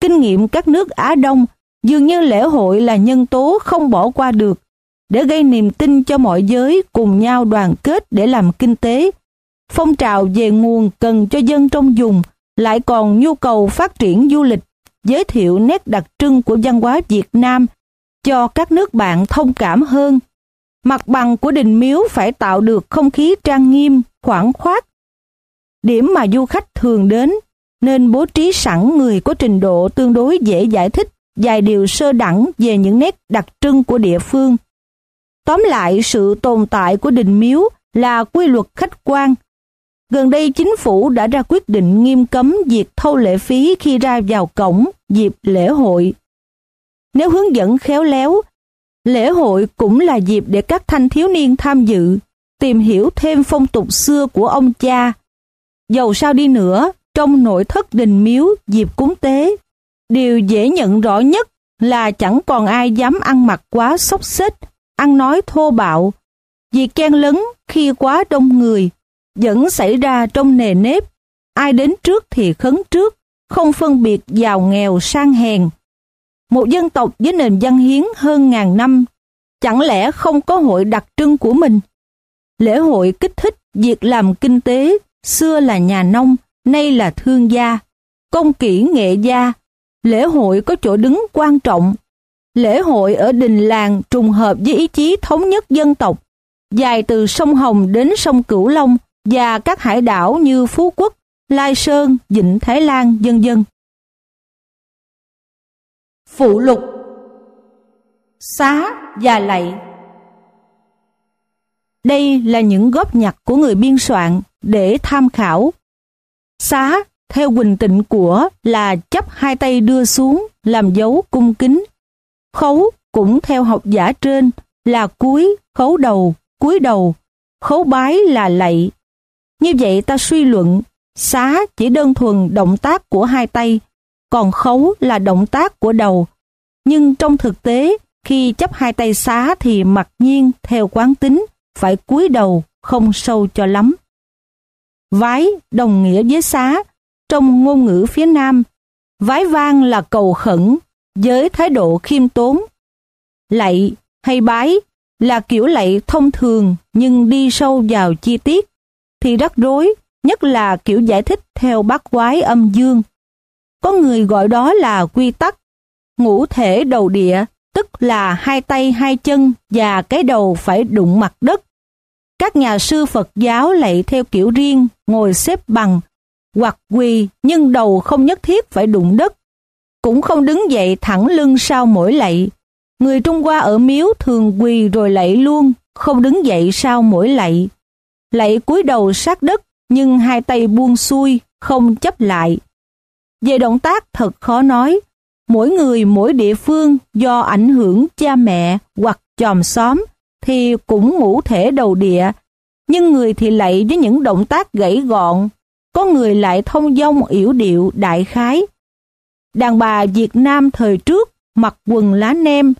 Kinh nghiệm các nước Á Đông, dường như lễ hội là nhân tố không bỏ qua được để gây niềm tin cho mọi giới cùng nhau đoàn kết để làm kinh tế. Phong trào về nguồn cần cho dân trong vùng lại còn nhu cầu phát triển du lịch, giới thiệu nét đặc trưng của văn hóa Việt Nam cho các nước bạn thông cảm hơn. Mặt bằng của đình miếu phải tạo được không khí trang nghiêm, khoảng khoát. Điểm mà du khách thường đến nên bố trí sẵn người có trình độ tương đối dễ giải thích vài điều sơ đẳng về những nét đặc trưng của địa phương. Tóm lại, sự tồn tại của đình miếu là quy luật khách quan. Gần đây chính phủ đã ra quyết định nghiêm cấm việc thâu lệ phí khi ra vào cổng dịp lễ hội. Nếu hướng dẫn khéo léo, lễ hội cũng là dịp để các thanh thiếu niên tham dự, tìm hiểu thêm phong tục xưa của ông cha. Dầu sao đi nữa, trong nội thất đình miếu dịp cúng tế, điều dễ nhận rõ nhất là chẳng còn ai dám ăn mặc quá xốc xếch, ăn nói thô bạo. vì khen lấn khi quá đông người vẫn xảy ra trong nề nếp. Ai đến trước thì khấn trước, không phân biệt giàu nghèo sang hèn. Một dân tộc với nền văn hiến hơn ngàn năm, chẳng lẽ không có hội đặc trưng của mình? Lễ hội kích thích việc làm kinh tế, xưa là nhà nông, nay là thương gia, công kỹ nghệ gia. Lễ hội có chỗ đứng quan trọng. Lễ hội ở đình làng trùng hợp với ý chí thống nhất dân tộc, dài từ sông Hồng đến sông Cửu Long, và các hải đảo như Phú Quốc, Lai Sơn, Vịnh Thái Lan, dân dân. Phụ lục Xá và lạy đây là những góp nhặt của người biên soạn để tham khảo. Xá, theo Quỳnh tịnh của là chấp hai tay đưa xuống làm dấu cung kính. Khấu cũng theo học giả trên là cúi, khấu đầu, cúi đầu. Khấu bái là lạy, như vậy ta suy luận, xá chỉ đơn thuần động tác của hai tay, còn khấu là động tác của đầu. Nhưng trong thực tế, khi chấp hai tay xá thì mặc nhiên theo quán tính, phải cúi đầu, không sâu cho lắm. Vái đồng nghĩa với xá, trong ngôn ngữ phía Nam, vái vang là cầu khẩn, với thái độ khiêm tốn. Lạy hay bái là kiểu lạy thông thường nhưng đi sâu vào chi tiết thì rắc rối, nhất là kiểu giải thích theo bát quái âm dương. Có người gọi đó là quy tắc, ngũ thể đầu địa, tức là hai tay hai chân và cái đầu phải đụng mặt đất. Các nhà sư Phật giáo lại theo kiểu riêng, ngồi xếp bằng, hoặc quỳ nhưng đầu không nhất thiết phải đụng đất. Cũng không đứng dậy thẳng lưng sau mỗi lạy. Người Trung Hoa ở miếu thường quỳ rồi lạy luôn, không đứng dậy sau mỗi lạy lạy cúi đầu sát đất nhưng hai tay buông xuôi, không chấp lại. Về động tác thật khó nói, mỗi người mỗi địa phương do ảnh hưởng cha mẹ hoặc chòm xóm thì cũng ngũ thể đầu địa, nhưng người thì lạy với những động tác gãy gọn, có người lại thông dong yểu điệu đại khái. Đàn bà Việt Nam thời trước mặc quần lá nem,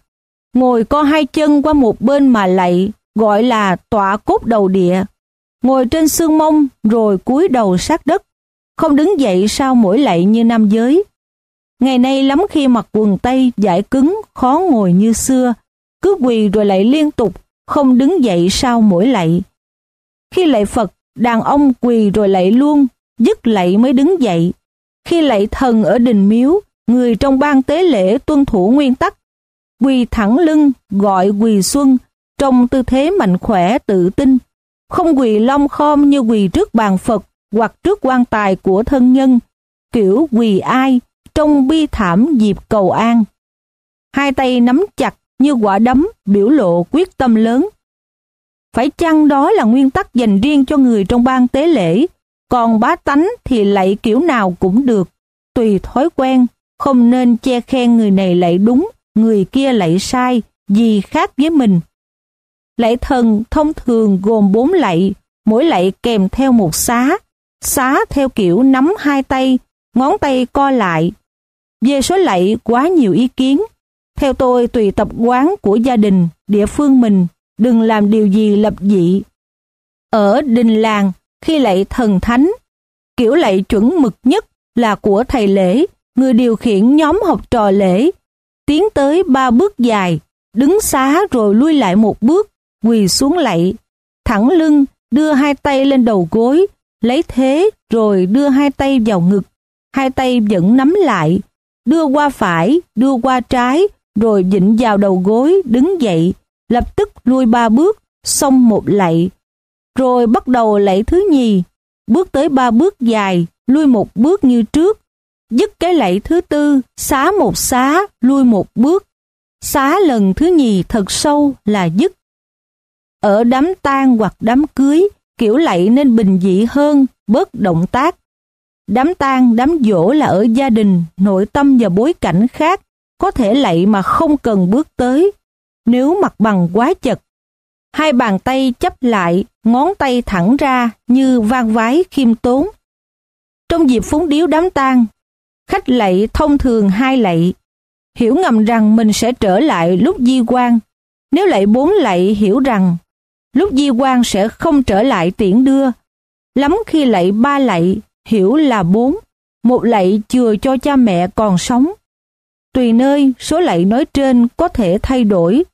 ngồi co hai chân qua một bên mà lạy, gọi là tọa cốt đầu địa ngồi trên xương mông rồi cúi đầu sát đất, không đứng dậy sau mỗi lạy như nam giới. Ngày nay lắm khi mặc quần tây giải cứng, khó ngồi như xưa, cứ quỳ rồi lại liên tục, không đứng dậy sau mỗi lạy. Khi lạy Phật, đàn ông quỳ rồi lạy luôn, dứt lạy mới đứng dậy. Khi lạy thần ở đình miếu, người trong ban tế lễ tuân thủ nguyên tắc, quỳ thẳng lưng, gọi quỳ xuân, trong tư thế mạnh khỏe tự tin, không quỳ long khom như quỳ trước bàn Phật hoặc trước quan tài của thân nhân, kiểu quỳ ai trong bi thảm dịp cầu an. Hai tay nắm chặt như quả đấm biểu lộ quyết tâm lớn. Phải chăng đó là nguyên tắc dành riêng cho người trong ban tế lễ, còn bá tánh thì lạy kiểu nào cũng được, tùy thói quen, không nên che khen người này lạy đúng, người kia lạy sai, gì khác với mình. Lạy thần thông thường gồm bốn lạy, mỗi lạy kèm theo một xá. Xá theo kiểu nắm hai tay, ngón tay co lại. Về số lạy quá nhiều ý kiến. Theo tôi tùy tập quán của gia đình, địa phương mình, đừng làm điều gì lập dị. Ở đình làng, khi lạy thần thánh, kiểu lạy chuẩn mực nhất là của thầy lễ, người điều khiển nhóm học trò lễ, tiến tới ba bước dài, đứng xá rồi lui lại một bước, quỳ xuống lạy, thẳng lưng, đưa hai tay lên đầu gối, lấy thế rồi đưa hai tay vào ngực, hai tay vẫn nắm lại, đưa qua phải, đưa qua trái, rồi dịnh vào đầu gối, đứng dậy, lập tức lui ba bước, xong một lạy. Rồi bắt đầu lạy thứ nhì, bước tới ba bước dài, lui một bước như trước, dứt cái lạy thứ tư, xá một xá, lui một bước. Xá lần thứ nhì thật sâu là dứt ở đám tang hoặc đám cưới, kiểu lạy nên bình dị hơn bớt động tác. Đám tang, đám dỗ là ở gia đình, nội tâm và bối cảnh khác, có thể lạy mà không cần bước tới. Nếu mặt bằng quá chật, hai bàn tay chấp lại, ngón tay thẳng ra như vang vái khiêm tốn. Trong dịp phúng điếu đám tang, khách lạy thông thường hai lạy, hiểu ngầm rằng mình sẽ trở lại lúc di quan. Nếu lạy bốn lạy hiểu rằng lúc di quan sẽ không trở lại tiễn đưa. Lắm khi lạy ba lạy, hiểu là bốn, một lạy chừa cho cha mẹ còn sống. Tùy nơi, số lạy nói trên có thể thay đổi.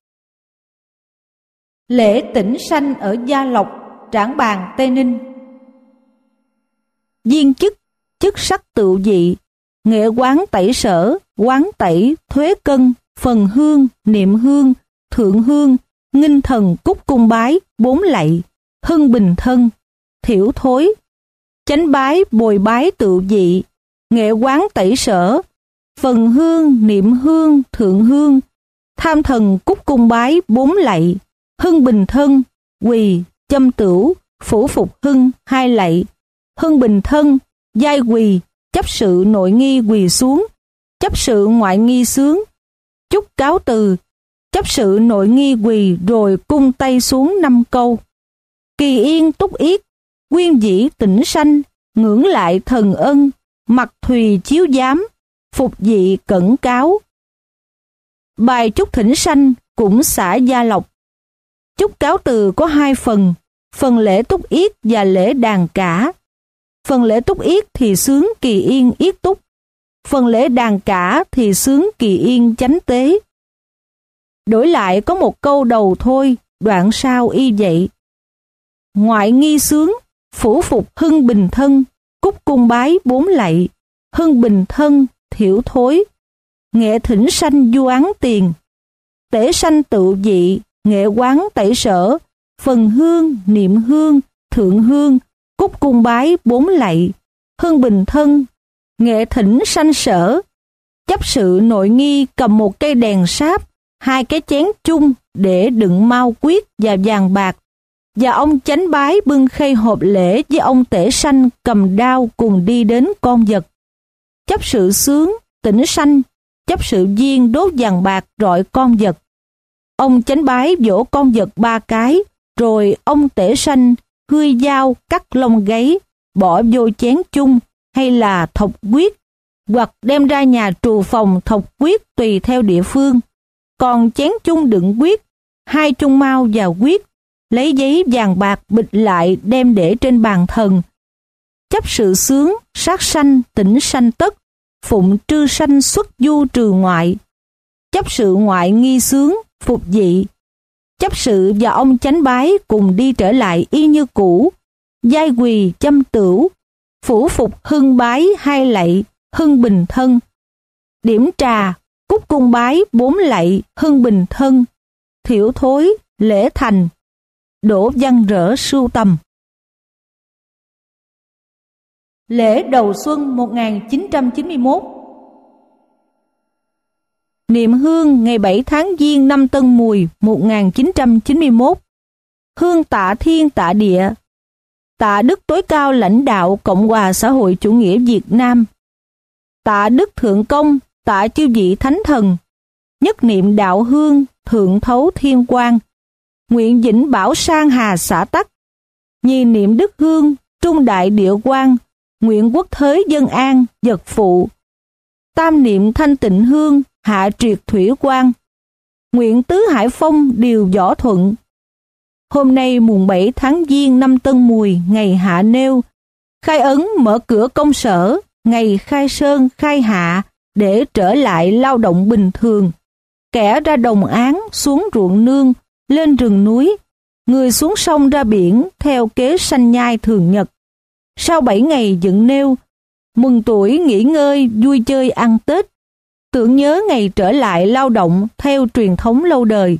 Lễ tỉnh sanh ở Gia Lộc, Trảng Bàng, Tây Ninh Viên chức, chức sắc tự dị, nghệ quán tẩy sở, quán tẩy, thuế cân, phần hương, niệm hương, thượng hương, nghinh thần cúc cung bái, bốn lạy, hưng bình thân, thiểu thối, chánh bái, bồi bái tự dị, nghệ quán tẩy sở, phần hương, niệm hương, thượng hương, tham thần cúc cung bái, bốn lạy, hưng bình thân, quỳ, châm tửu, phủ phục hưng, hai lạy, hưng bình thân, giai quỳ, chấp sự nội nghi quỳ xuống, chấp sự ngoại nghi sướng, chúc cáo từ, chấp sự nội nghi quỳ rồi cung tay xuống năm câu. Kỳ yên túc yết, quyên dĩ tỉnh sanh, ngưỡng lại thần ân, mặt thùy chiếu giám, phục dị cẩn cáo. Bài chúc thỉnh sanh cũng xả gia lộc. Chúc cáo từ có hai phần, phần lễ túc yết và lễ đàn cả. Phần lễ túc yết thì sướng kỳ yên yết túc, phần lễ đàn cả thì sướng kỳ yên chánh tế. Đổi lại có một câu đầu thôi, đoạn sau y vậy. Ngoại nghi sướng, phủ phục hưng bình thân, cúc cung bái bốn lạy, hưng bình thân, thiểu thối, nghệ thỉnh sanh du án tiền, tể sanh tự dị, nghệ quán tẩy sở, phần hương, niệm hương, thượng hương, cúc cung bái bốn lạy, hưng bình thân, nghệ thỉnh sanh sở, chấp sự nội nghi cầm một cây đèn sáp, hai cái chén chung để đựng mau quyết và vàng bạc, và ông chánh bái bưng khay hộp lễ với ông tể sanh cầm đao cùng đi đến con vật. Chấp sự sướng, tỉnh sanh, chấp sự viên đốt vàng bạc rọi con vật. Ông chánh bái vỗ con vật ba cái, rồi ông tể sanh hươi dao cắt lông gáy, bỏ vô chén chung hay là thọc quyết, hoặc đem ra nhà trù phòng thọc quyết tùy theo địa phương. Còn chén chung đựng quyết, hai chung mau và quyết, lấy giấy vàng bạc bịch lại đem để trên bàn thần. Chấp sự sướng, sát sanh, tỉnh sanh tất, phụng trư sanh xuất du trừ ngoại. Chấp sự ngoại nghi sướng, phục dị. Chấp sự và ông chánh bái cùng đi trở lại y như cũ, giai quỳ châm tửu, phủ phục hưng bái hai lạy, hưng bình thân. Điểm trà, cúc cung bái bốn lạy, hưng bình thân. Thiểu thối, lễ thành. Đổ văn rỡ sưu tầm. Lễ đầu xuân 1991 Niệm hương ngày 7 tháng Giêng năm Tân Mùi 1991 Hương tạ thiên tạ địa. Tạ đức tối cao lãnh đạo Cộng hòa xã hội chủ nghĩa Việt Nam. Tạ đức thượng công Tạ chư vị thánh thần. Nhất niệm đạo hương Thượng thấu thiên quan Nguyện dĩnh bảo sang hà xã tắc Nhi niệm đức hương Trung đại địa quan nguyện quốc thới dân an, vật phụ. Tam niệm thanh tịnh hương, hạ triệt thủy quan. Nguyện tứ hải phong điều võ thuận. Hôm nay mùng 7 tháng Giêng năm Tân Mùi, ngày hạ nêu, khai ấn mở cửa công sở, ngày khai sơn khai hạ để trở lại lao động bình thường. Kẻ ra đồng án, xuống ruộng nương, lên rừng núi, người xuống sông ra biển theo kế sanh nhai thường nhật. Sau 7 ngày dựng nêu, mừng tuổi nghỉ ngơi, vui chơi ăn Tết, tưởng nhớ ngày trở lại lao động theo truyền thống lâu đời,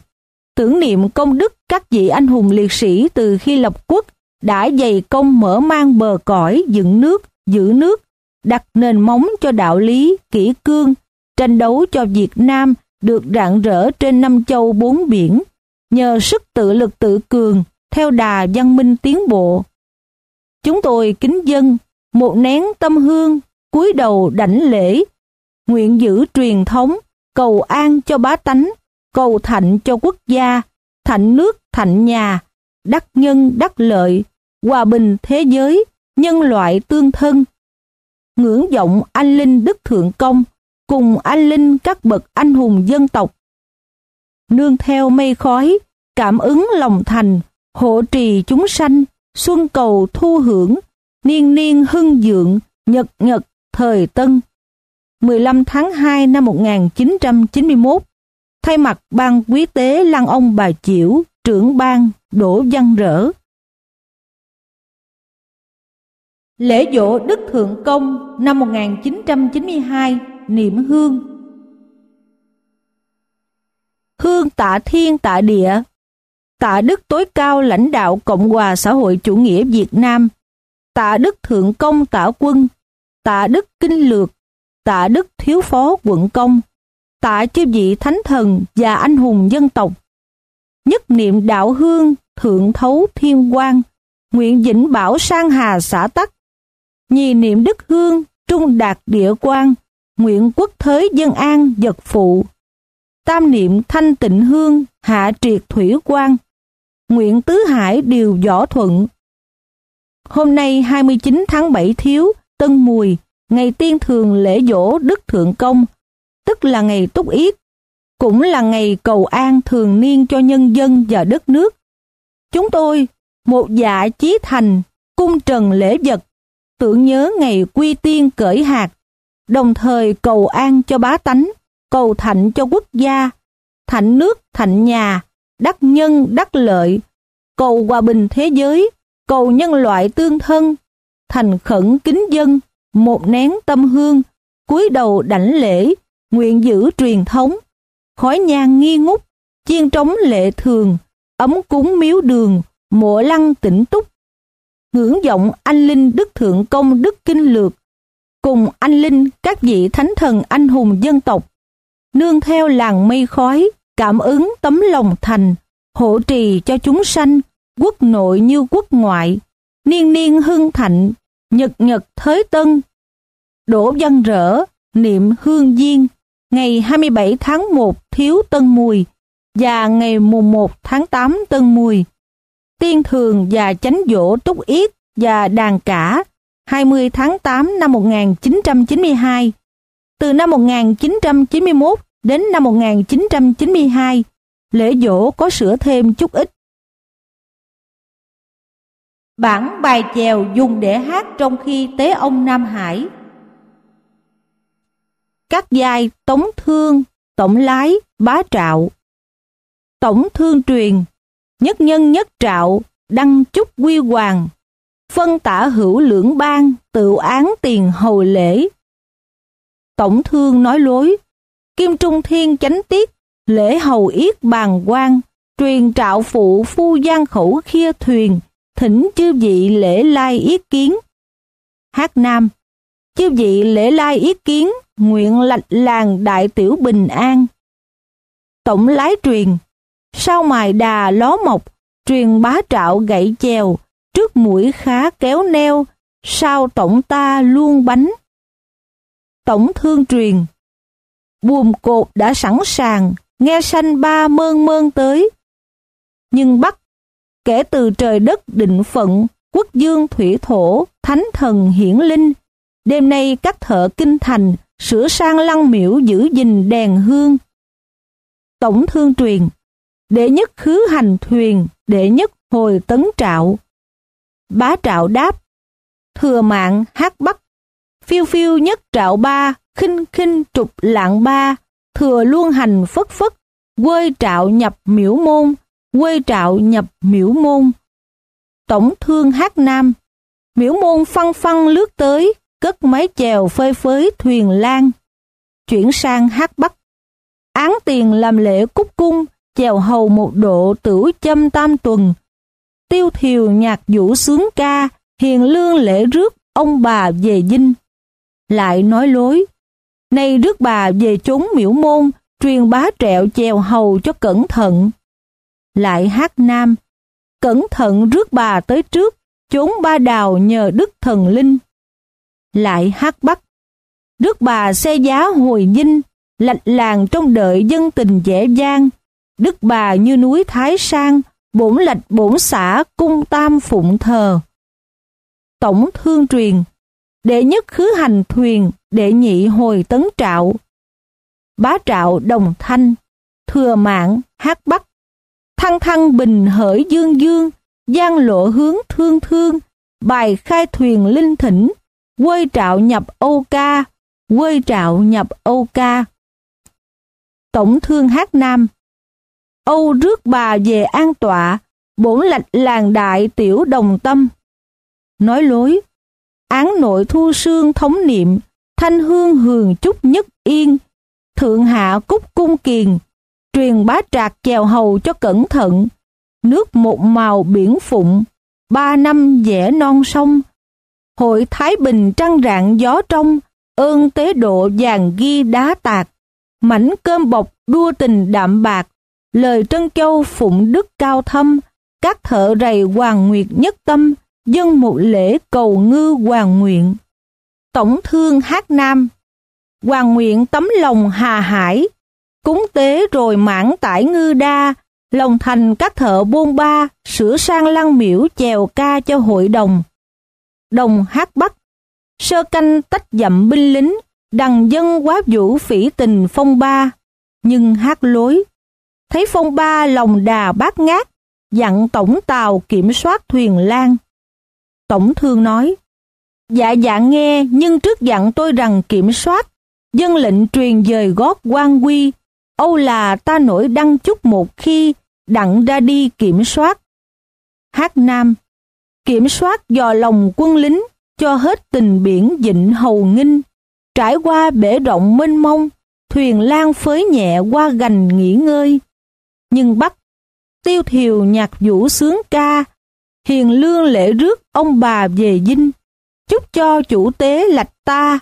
tưởng niệm công đức các vị anh hùng liệt sĩ từ khi lập quốc đã dày công mở mang bờ cõi dựng nước, giữ nước, đặt nền móng cho đạo lý, kỷ cương, tranh đấu cho Việt Nam được rạng rỡ trên năm châu bốn biển, nhờ sức tự lực tự cường, theo đà văn minh tiến bộ, Chúng tôi kính dân, một nén tâm hương, cúi đầu đảnh lễ, nguyện giữ truyền thống, cầu an cho bá tánh, cầu thạnh cho quốc gia, thạnh nước, thạnh nhà, đắc nhân, đắc lợi, hòa bình thế giới, nhân loại tương thân. Ngưỡng vọng anh linh đức thượng công, cùng anh linh các bậc anh hùng dân tộc. Nương theo mây khói, cảm ứng lòng thành, hộ trì chúng sanh, xuân cầu thu hưởng, niên niên hưng dượng, nhật nhật thời tân. 15 tháng 2 năm 1991, thay mặt ban quý tế Lăng ông bà Chiểu, trưởng ban Đỗ Văn Rỡ. Lễ dỗ Đức Thượng Công năm 1992, niệm hương. Hương tạ thiên tạ địa, tạ đức tối cao lãnh đạo Cộng hòa xã hội chủ nghĩa Việt Nam, tạ đức thượng công tạ quân, tạ đức kinh lược, tạ đức thiếu phó quận công, tạ chư vị thánh thần và anh hùng dân tộc. Nhất niệm đạo hương, thượng thấu thiên quang, nguyện vĩnh bảo sang hà xã tắc. Nhì niệm đức hương, trung đạt địa quan, nguyện quốc thới dân an vật phụ. Tam niệm thanh tịnh hương, hạ triệt thủy quan, nguyện tứ hải đều võ thuận. Hôm nay 29 tháng 7 thiếu, Tân Mùi, ngày tiên thường lễ dỗ Đức Thượng Công, tức là ngày túc yết, cũng là ngày cầu an thường niên cho nhân dân và đất nước. Chúng tôi, một dạ chí thành, cung trần lễ vật, tưởng nhớ ngày quy tiên cởi hạt, đồng thời cầu an cho bá tánh, cầu thạnh cho quốc gia, thạnh nước, thạnh nhà, đắc nhân, đắc lợi, cầu hòa bình thế giới, cầu nhân loại tương thân, thành khẩn kính dân, một nén tâm hương, cúi đầu đảnh lễ, nguyện giữ truyền thống, khói nhang nghi ngút, chiên trống lệ thường, ấm cúng miếu đường, mộ lăng tĩnh túc. Ngưỡng vọng anh linh đức thượng công đức kinh lược, cùng anh linh các vị thánh thần anh hùng dân tộc, nương theo làng mây khói, cảm ứng tấm lòng thành, hộ trì cho chúng sanh, quốc nội như quốc ngoại, niên niên hưng thạnh, nhật nhật thới tân. Đỗ văn rỡ, niệm hương diên, ngày 27 tháng 1 thiếu tân mùi và ngày mùng 1 tháng 8 tân mùi. Tiên thường và chánh dỗ túc yết và đàn cả 20 tháng 8 năm 1992. Từ năm 1991 đến năm 1992, lễ dỗ có sửa thêm chút ít. Bản bài chèo dùng để hát trong khi tế ông Nam Hải. Các giai tống thương, tổng lái, bá trạo. Tổng thương truyền, nhất nhân nhất trạo, đăng chúc quy hoàng. Phân tả hữu lưỡng ban, tự án tiền hầu lễ. Tổng thương nói lối, Kim Trung Thiên chánh tiết, lễ hầu yết bàn quan, truyền trạo phụ phu gian khẩu khia thuyền, thỉnh chư vị lễ lai yết kiến. Hát Nam Chư vị lễ lai yết kiến, nguyện lạch làng đại tiểu bình an. Tổng lái truyền Sau mài đà ló mọc, truyền bá trạo gậy chèo, trước mũi khá kéo neo, sau tổng ta luôn bánh. Tổng thương truyền Buồm cột đã sẵn sàng, nghe sanh ba mơn mơn tới. Nhưng Bắc kể từ trời đất định phận, quốc dương thủy thổ, thánh thần hiển linh. Đêm nay các thợ kinh thành sửa sang lăng miễu giữ gìn đèn hương. Tổng thương truyền, đệ nhất khứ hành thuyền, đệ nhất hồi tấn trạo. Bá trạo đáp, thừa mạng hát bắc, phiêu phiêu nhất trạo ba, khinh khinh trục lạng ba, thừa luôn hành phất phất, quê trạo nhập miễu môn, quê trạo nhập miễu môn. Tổng thương hát nam, miễu môn phăng phăng lướt tới, cất máy chèo phơi phới thuyền lan. Chuyển sang hát bắc. Án tiền làm lễ cúc cung, chèo hầu một độ tử châm tam tuần. Tiêu thiều nhạc vũ sướng ca, hiền lương lễ rước ông bà về dinh. Lại nói lối, nay rước bà về chốn miễu môn, truyền bá trẹo chèo hầu cho cẩn thận lại hát nam. Cẩn thận rước bà tới trước, chốn ba đào nhờ đức thần linh. Lại hát bắc, rước bà xe giá hồi dinh, lạch làng trong đợi dân tình dễ dàng. Đức bà như núi Thái Sang, bổn lạch bổn xã cung tam phụng thờ. Tổng thương truyền, đệ nhất khứ hành thuyền, đệ nhị hồi tấn trạo. Bá trạo đồng thanh, thừa mạng, hát bắc. Thăng thăng bình hởi dương dương, gian lộ hướng thương thương, bài khai thuyền linh thỉnh, quê trạo nhập Âu ca, quê trạo nhập Âu ca. Tổng thương hát nam Âu rước bà về an tọa, bổn lạch làng đại tiểu đồng tâm. Nói lối, án nội thu sương thống niệm, thanh hương hường chúc nhất yên, thượng hạ cúc cung kiền, truyền bá trạc chèo hầu cho cẩn thận, nước một màu biển phụng, ba năm dẻ non sông, hội Thái Bình trăng rạng gió trong, ơn tế độ vàng ghi đá tạc, mảnh cơm bọc đua tình đạm bạc, lời trân châu phụng đức cao thâm, các thợ rầy hoàng nguyệt nhất tâm, dân một lễ cầu ngư hoàng nguyện. Tổng thương hát nam, hoàng nguyện tấm lòng hà hải, cúng tế rồi mãn tải ngư đa, lòng thành các thợ bôn ba, sửa sang lăng miễu chèo ca cho hội đồng. Đồng hát bắc, sơ canh tách dặm binh lính, đằng dân quá vũ phỉ tình phong ba, nhưng hát lối. Thấy phong ba lòng đà bát ngát, dặn tổng tàu kiểm soát thuyền lan. Tổng thương nói, dạ dạ nghe nhưng trước dặn tôi rằng kiểm soát, dân lệnh truyền dời gót quan quy, âu là ta nổi đăng chút một khi, đặng ra đi kiểm soát. Hát Nam Kiểm soát dò lòng quân lính, cho hết tình biển dịnh hầu nghinh, trải qua bể rộng mênh mông, thuyền lan phới nhẹ qua gành nghỉ ngơi. Nhưng bắt, tiêu thiều nhạc vũ sướng ca, hiền lương lễ rước ông bà về dinh, chúc cho chủ tế lạch ta,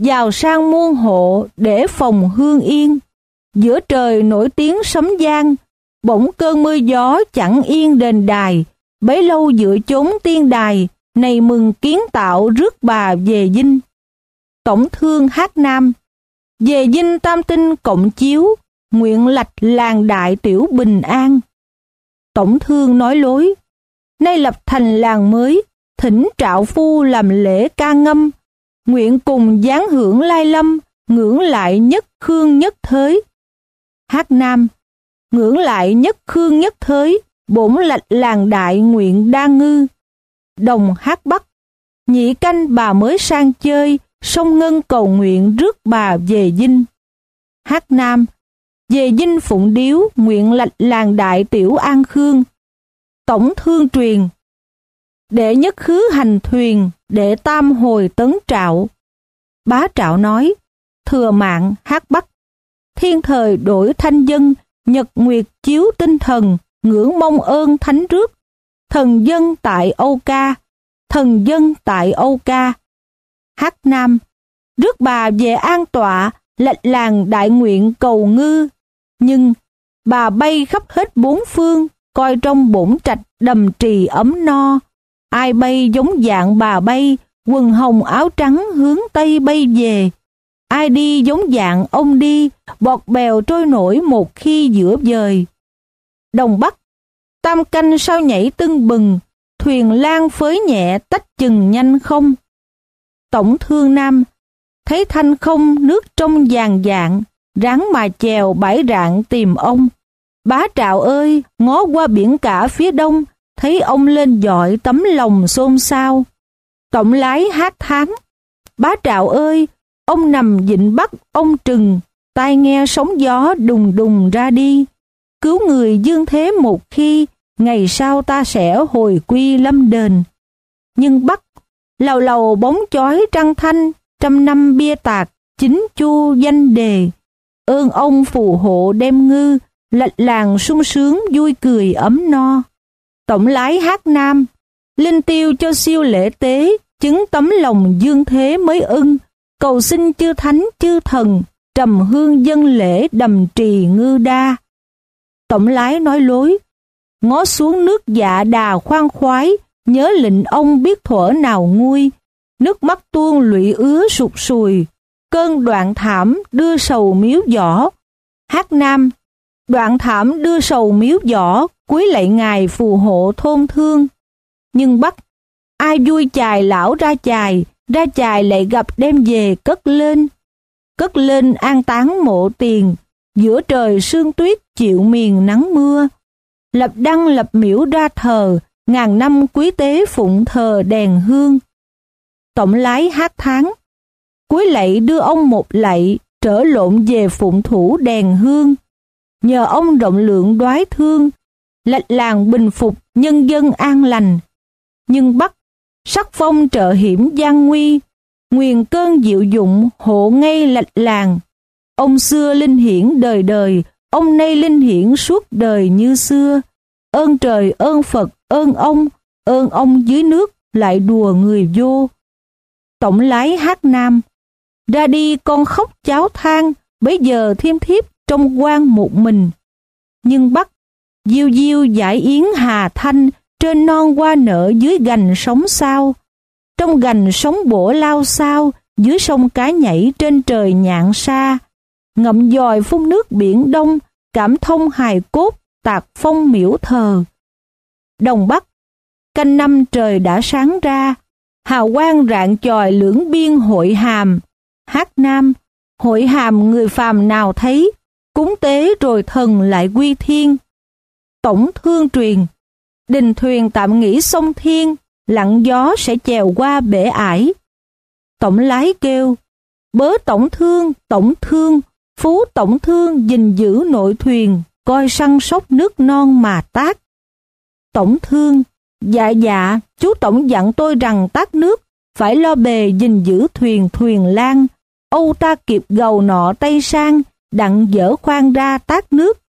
giàu sang muôn hộ để phòng hương yên. Giữa trời nổi tiếng sấm giang, bỗng cơn mưa gió chẳng yên đền đài, bấy lâu dựa chốn tiên đài, này mừng kiến tạo rước bà về dinh. Tổng thương hát nam, về dinh tam tinh cộng chiếu, nguyện lạch làng đại tiểu bình an. Tổng thương nói lối, nay lập thành làng mới, thỉnh trạo phu làm lễ ca ngâm, nguyện cùng giáng hưởng lai lâm, ngưỡng lại nhất khương nhất thới. Hát Nam, ngưỡng lại nhất khương nhất thới, bổn lạch làng đại nguyện đa ngư. Đồng hát Bắc, nhị canh bà mới sang chơi, sông Ngân cầu nguyện rước bà về dinh. Hát Nam, về dinh phụng điếu, nguyện lạch làng đại tiểu an khương. Tổng thương truyền, để nhất khứ hành thuyền, để tam hồi tấn trạo. Bá trạo nói, thừa mạng hát Bắc, thiên thời đổi thanh dân, nhật nguyệt chiếu tinh thần, ngưỡng mong ơn thánh rước, thần dân tại Âu Ca, thần dân tại Âu Ca. Hát Nam, rước bà về an tọa, lệch làng đại nguyện cầu ngư, nhưng bà bay khắp hết bốn phương, coi trong bổn trạch đầm trì ấm no. Ai bay giống dạng bà bay, quần hồng áo trắng hướng Tây bay về. Ai đi giống dạng ông đi, bọt bèo trôi nổi một khi giữa dời. Đồng Bắc, tam canh sao nhảy tưng bừng, thuyền lan phới nhẹ tách chừng nhanh không. Tổng thương Nam, thấy thanh không nước trong vàng dạng, ráng mà chèo bãi rạng tìm ông. Bá trạo ơi, ngó qua biển cả phía đông, thấy ông lên dọi tấm lòng xôn xao. Tổng lái hát tháng, bá trạo ơi, ông nằm dịnh bắt ông trừng, tai nghe sóng gió đùng đùng ra đi. Cứu người dương thế một khi, ngày sau ta sẽ hồi quy lâm đền. Nhưng bắt, lầu lầu bóng chói trăng thanh, trăm năm bia tạc, chính chu danh đề. Ơn ông phù hộ đem ngư, lạch làng sung sướng vui cười ấm no. Tổng lái hát nam, linh tiêu cho siêu lễ tế, chứng tấm lòng dương thế mới ưng, cầu xin chư thánh chư thần, trầm hương dân lễ đầm trì ngư đa. Tổng lái nói lối, ngó xuống nước dạ đà khoan khoái, nhớ lệnh ông biết thuở nào nguôi, nước mắt tuôn lụy ứa sụt sùi, cơn đoạn thảm đưa sầu miếu giỏ. Hát Nam, đoạn thảm đưa sầu miếu giỏ, cuối lạy ngài phù hộ thôn thương. Nhưng bắt, ai vui chài lão ra chài, ra chài lại gặp đem về cất lên. Cất lên an táng mộ tiền, giữa trời sương tuyết chịu miền nắng mưa. Lập đăng lập miễu ra thờ, ngàn năm quý tế phụng thờ đèn hương. Tổng lái hát tháng, cuối lạy đưa ông một lạy, trở lộn về phụng thủ đèn hương. Nhờ ông rộng lượng đoái thương, lạch làng bình phục nhân dân an lành. Nhưng bắt sắc phong trợ hiểm gian nguy, nguyền cơn diệu dụng hộ ngay lạch làng. Ông xưa linh hiển đời đời, ông nay linh hiển suốt đời như xưa. Ơn trời, ơn Phật, ơn ông, ơn ông dưới nước lại đùa người vô. Tổng lái hát nam, ra đi con khóc cháo than, bấy giờ thiêm thiếp trong quan một mình. Nhưng bắt, diêu diêu giải yến hà thanh, trên non hoa nở dưới gành sóng sao. Trong gành sóng bổ lao sao, dưới sông cá nhảy trên trời nhạn xa. Ngậm dòi phun nước biển đông, cảm thông hài cốt, tạc phong miễu thờ. Đồng Bắc, canh năm trời đã sáng ra, hào quang rạng chòi lưỡng biên hội hàm. Hát Nam, hội hàm người phàm nào thấy, cúng tế rồi thần lại quy thiên. Tổng thương truyền, đình thuyền tạm nghỉ sông thiên, lặng gió sẽ chèo qua bể ải. Tổng lái kêu, bớ tổng thương, tổng thương, phú tổng thương gìn giữ nội thuyền, coi săn sóc nước non mà tác. Tổng thương, dạ dạ, chú tổng dặn tôi rằng tác nước, phải lo bề gìn giữ thuyền thuyền lan, âu ta kịp gầu nọ tây sang, đặng dở khoan ra tác nước.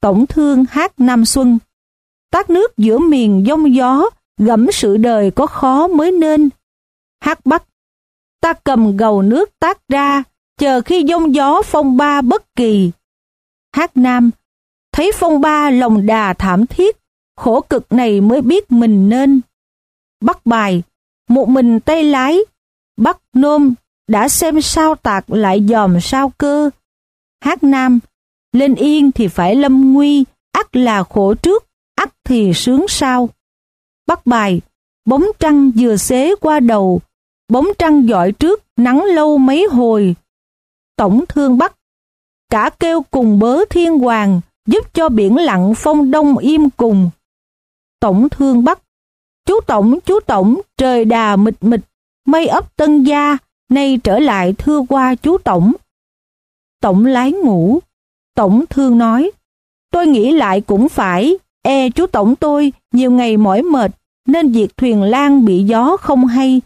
Tổng thương hát Nam Xuân Tác nước giữa miền giông gió, gẫm sự đời có khó mới nên. Hát Bắc Ta cầm gầu nước tác ra, chờ khi giông gió phong ba bất kỳ. Hát Nam Thấy phong ba lòng đà thảm thiết, khổ cực này mới biết mình nên. Bắt bài, một mình tay lái, bắt nôm, đã xem sao tạc lại dòm sao cơ. Hát Nam, lên yên thì phải lâm nguy, ắt là khổ trước, ắt thì sướng sau. Bắt bài, bóng trăng vừa xế qua đầu, bóng trăng dọi trước, nắng lâu mấy hồi. Tổng thương Bắc, cả kêu cùng bớ thiên hoàng, giúp cho biển lặng phong đông im cùng. Tổng thương Bắc, chú Tổng, chú Tổng, trời đà mịt mịt, mây ấp tân gia, nay trở lại thưa qua chú Tổng. Tổng lái ngủ, Tổng thương nói, tôi nghĩ lại cũng phải, e chú Tổng tôi nhiều ngày mỏi mệt, nên việc thuyền lan bị gió không hay.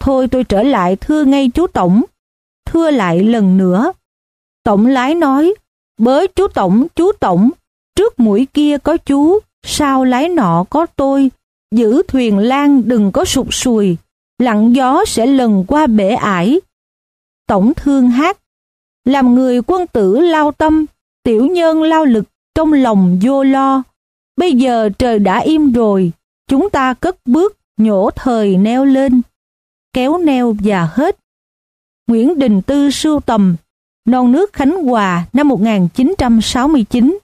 Thôi tôi trở lại thưa ngay chú Tổng, thưa lại lần nữa. Tổng lái nói, bới chú Tổng, chú Tổng, trước mũi kia có chú, sau lái nọ có tôi, giữ thuyền lan đừng có sụp sùi, lặng gió sẽ lần qua bể ải. Tổng thương hát, làm người quân tử lao tâm, tiểu nhân lao lực trong lòng vô lo. Bây giờ trời đã im rồi, chúng ta cất bước nhổ thời neo lên, kéo neo và hết. Nguyễn Đình Tư sưu tầm Non nước Khánh Hòa năm 1969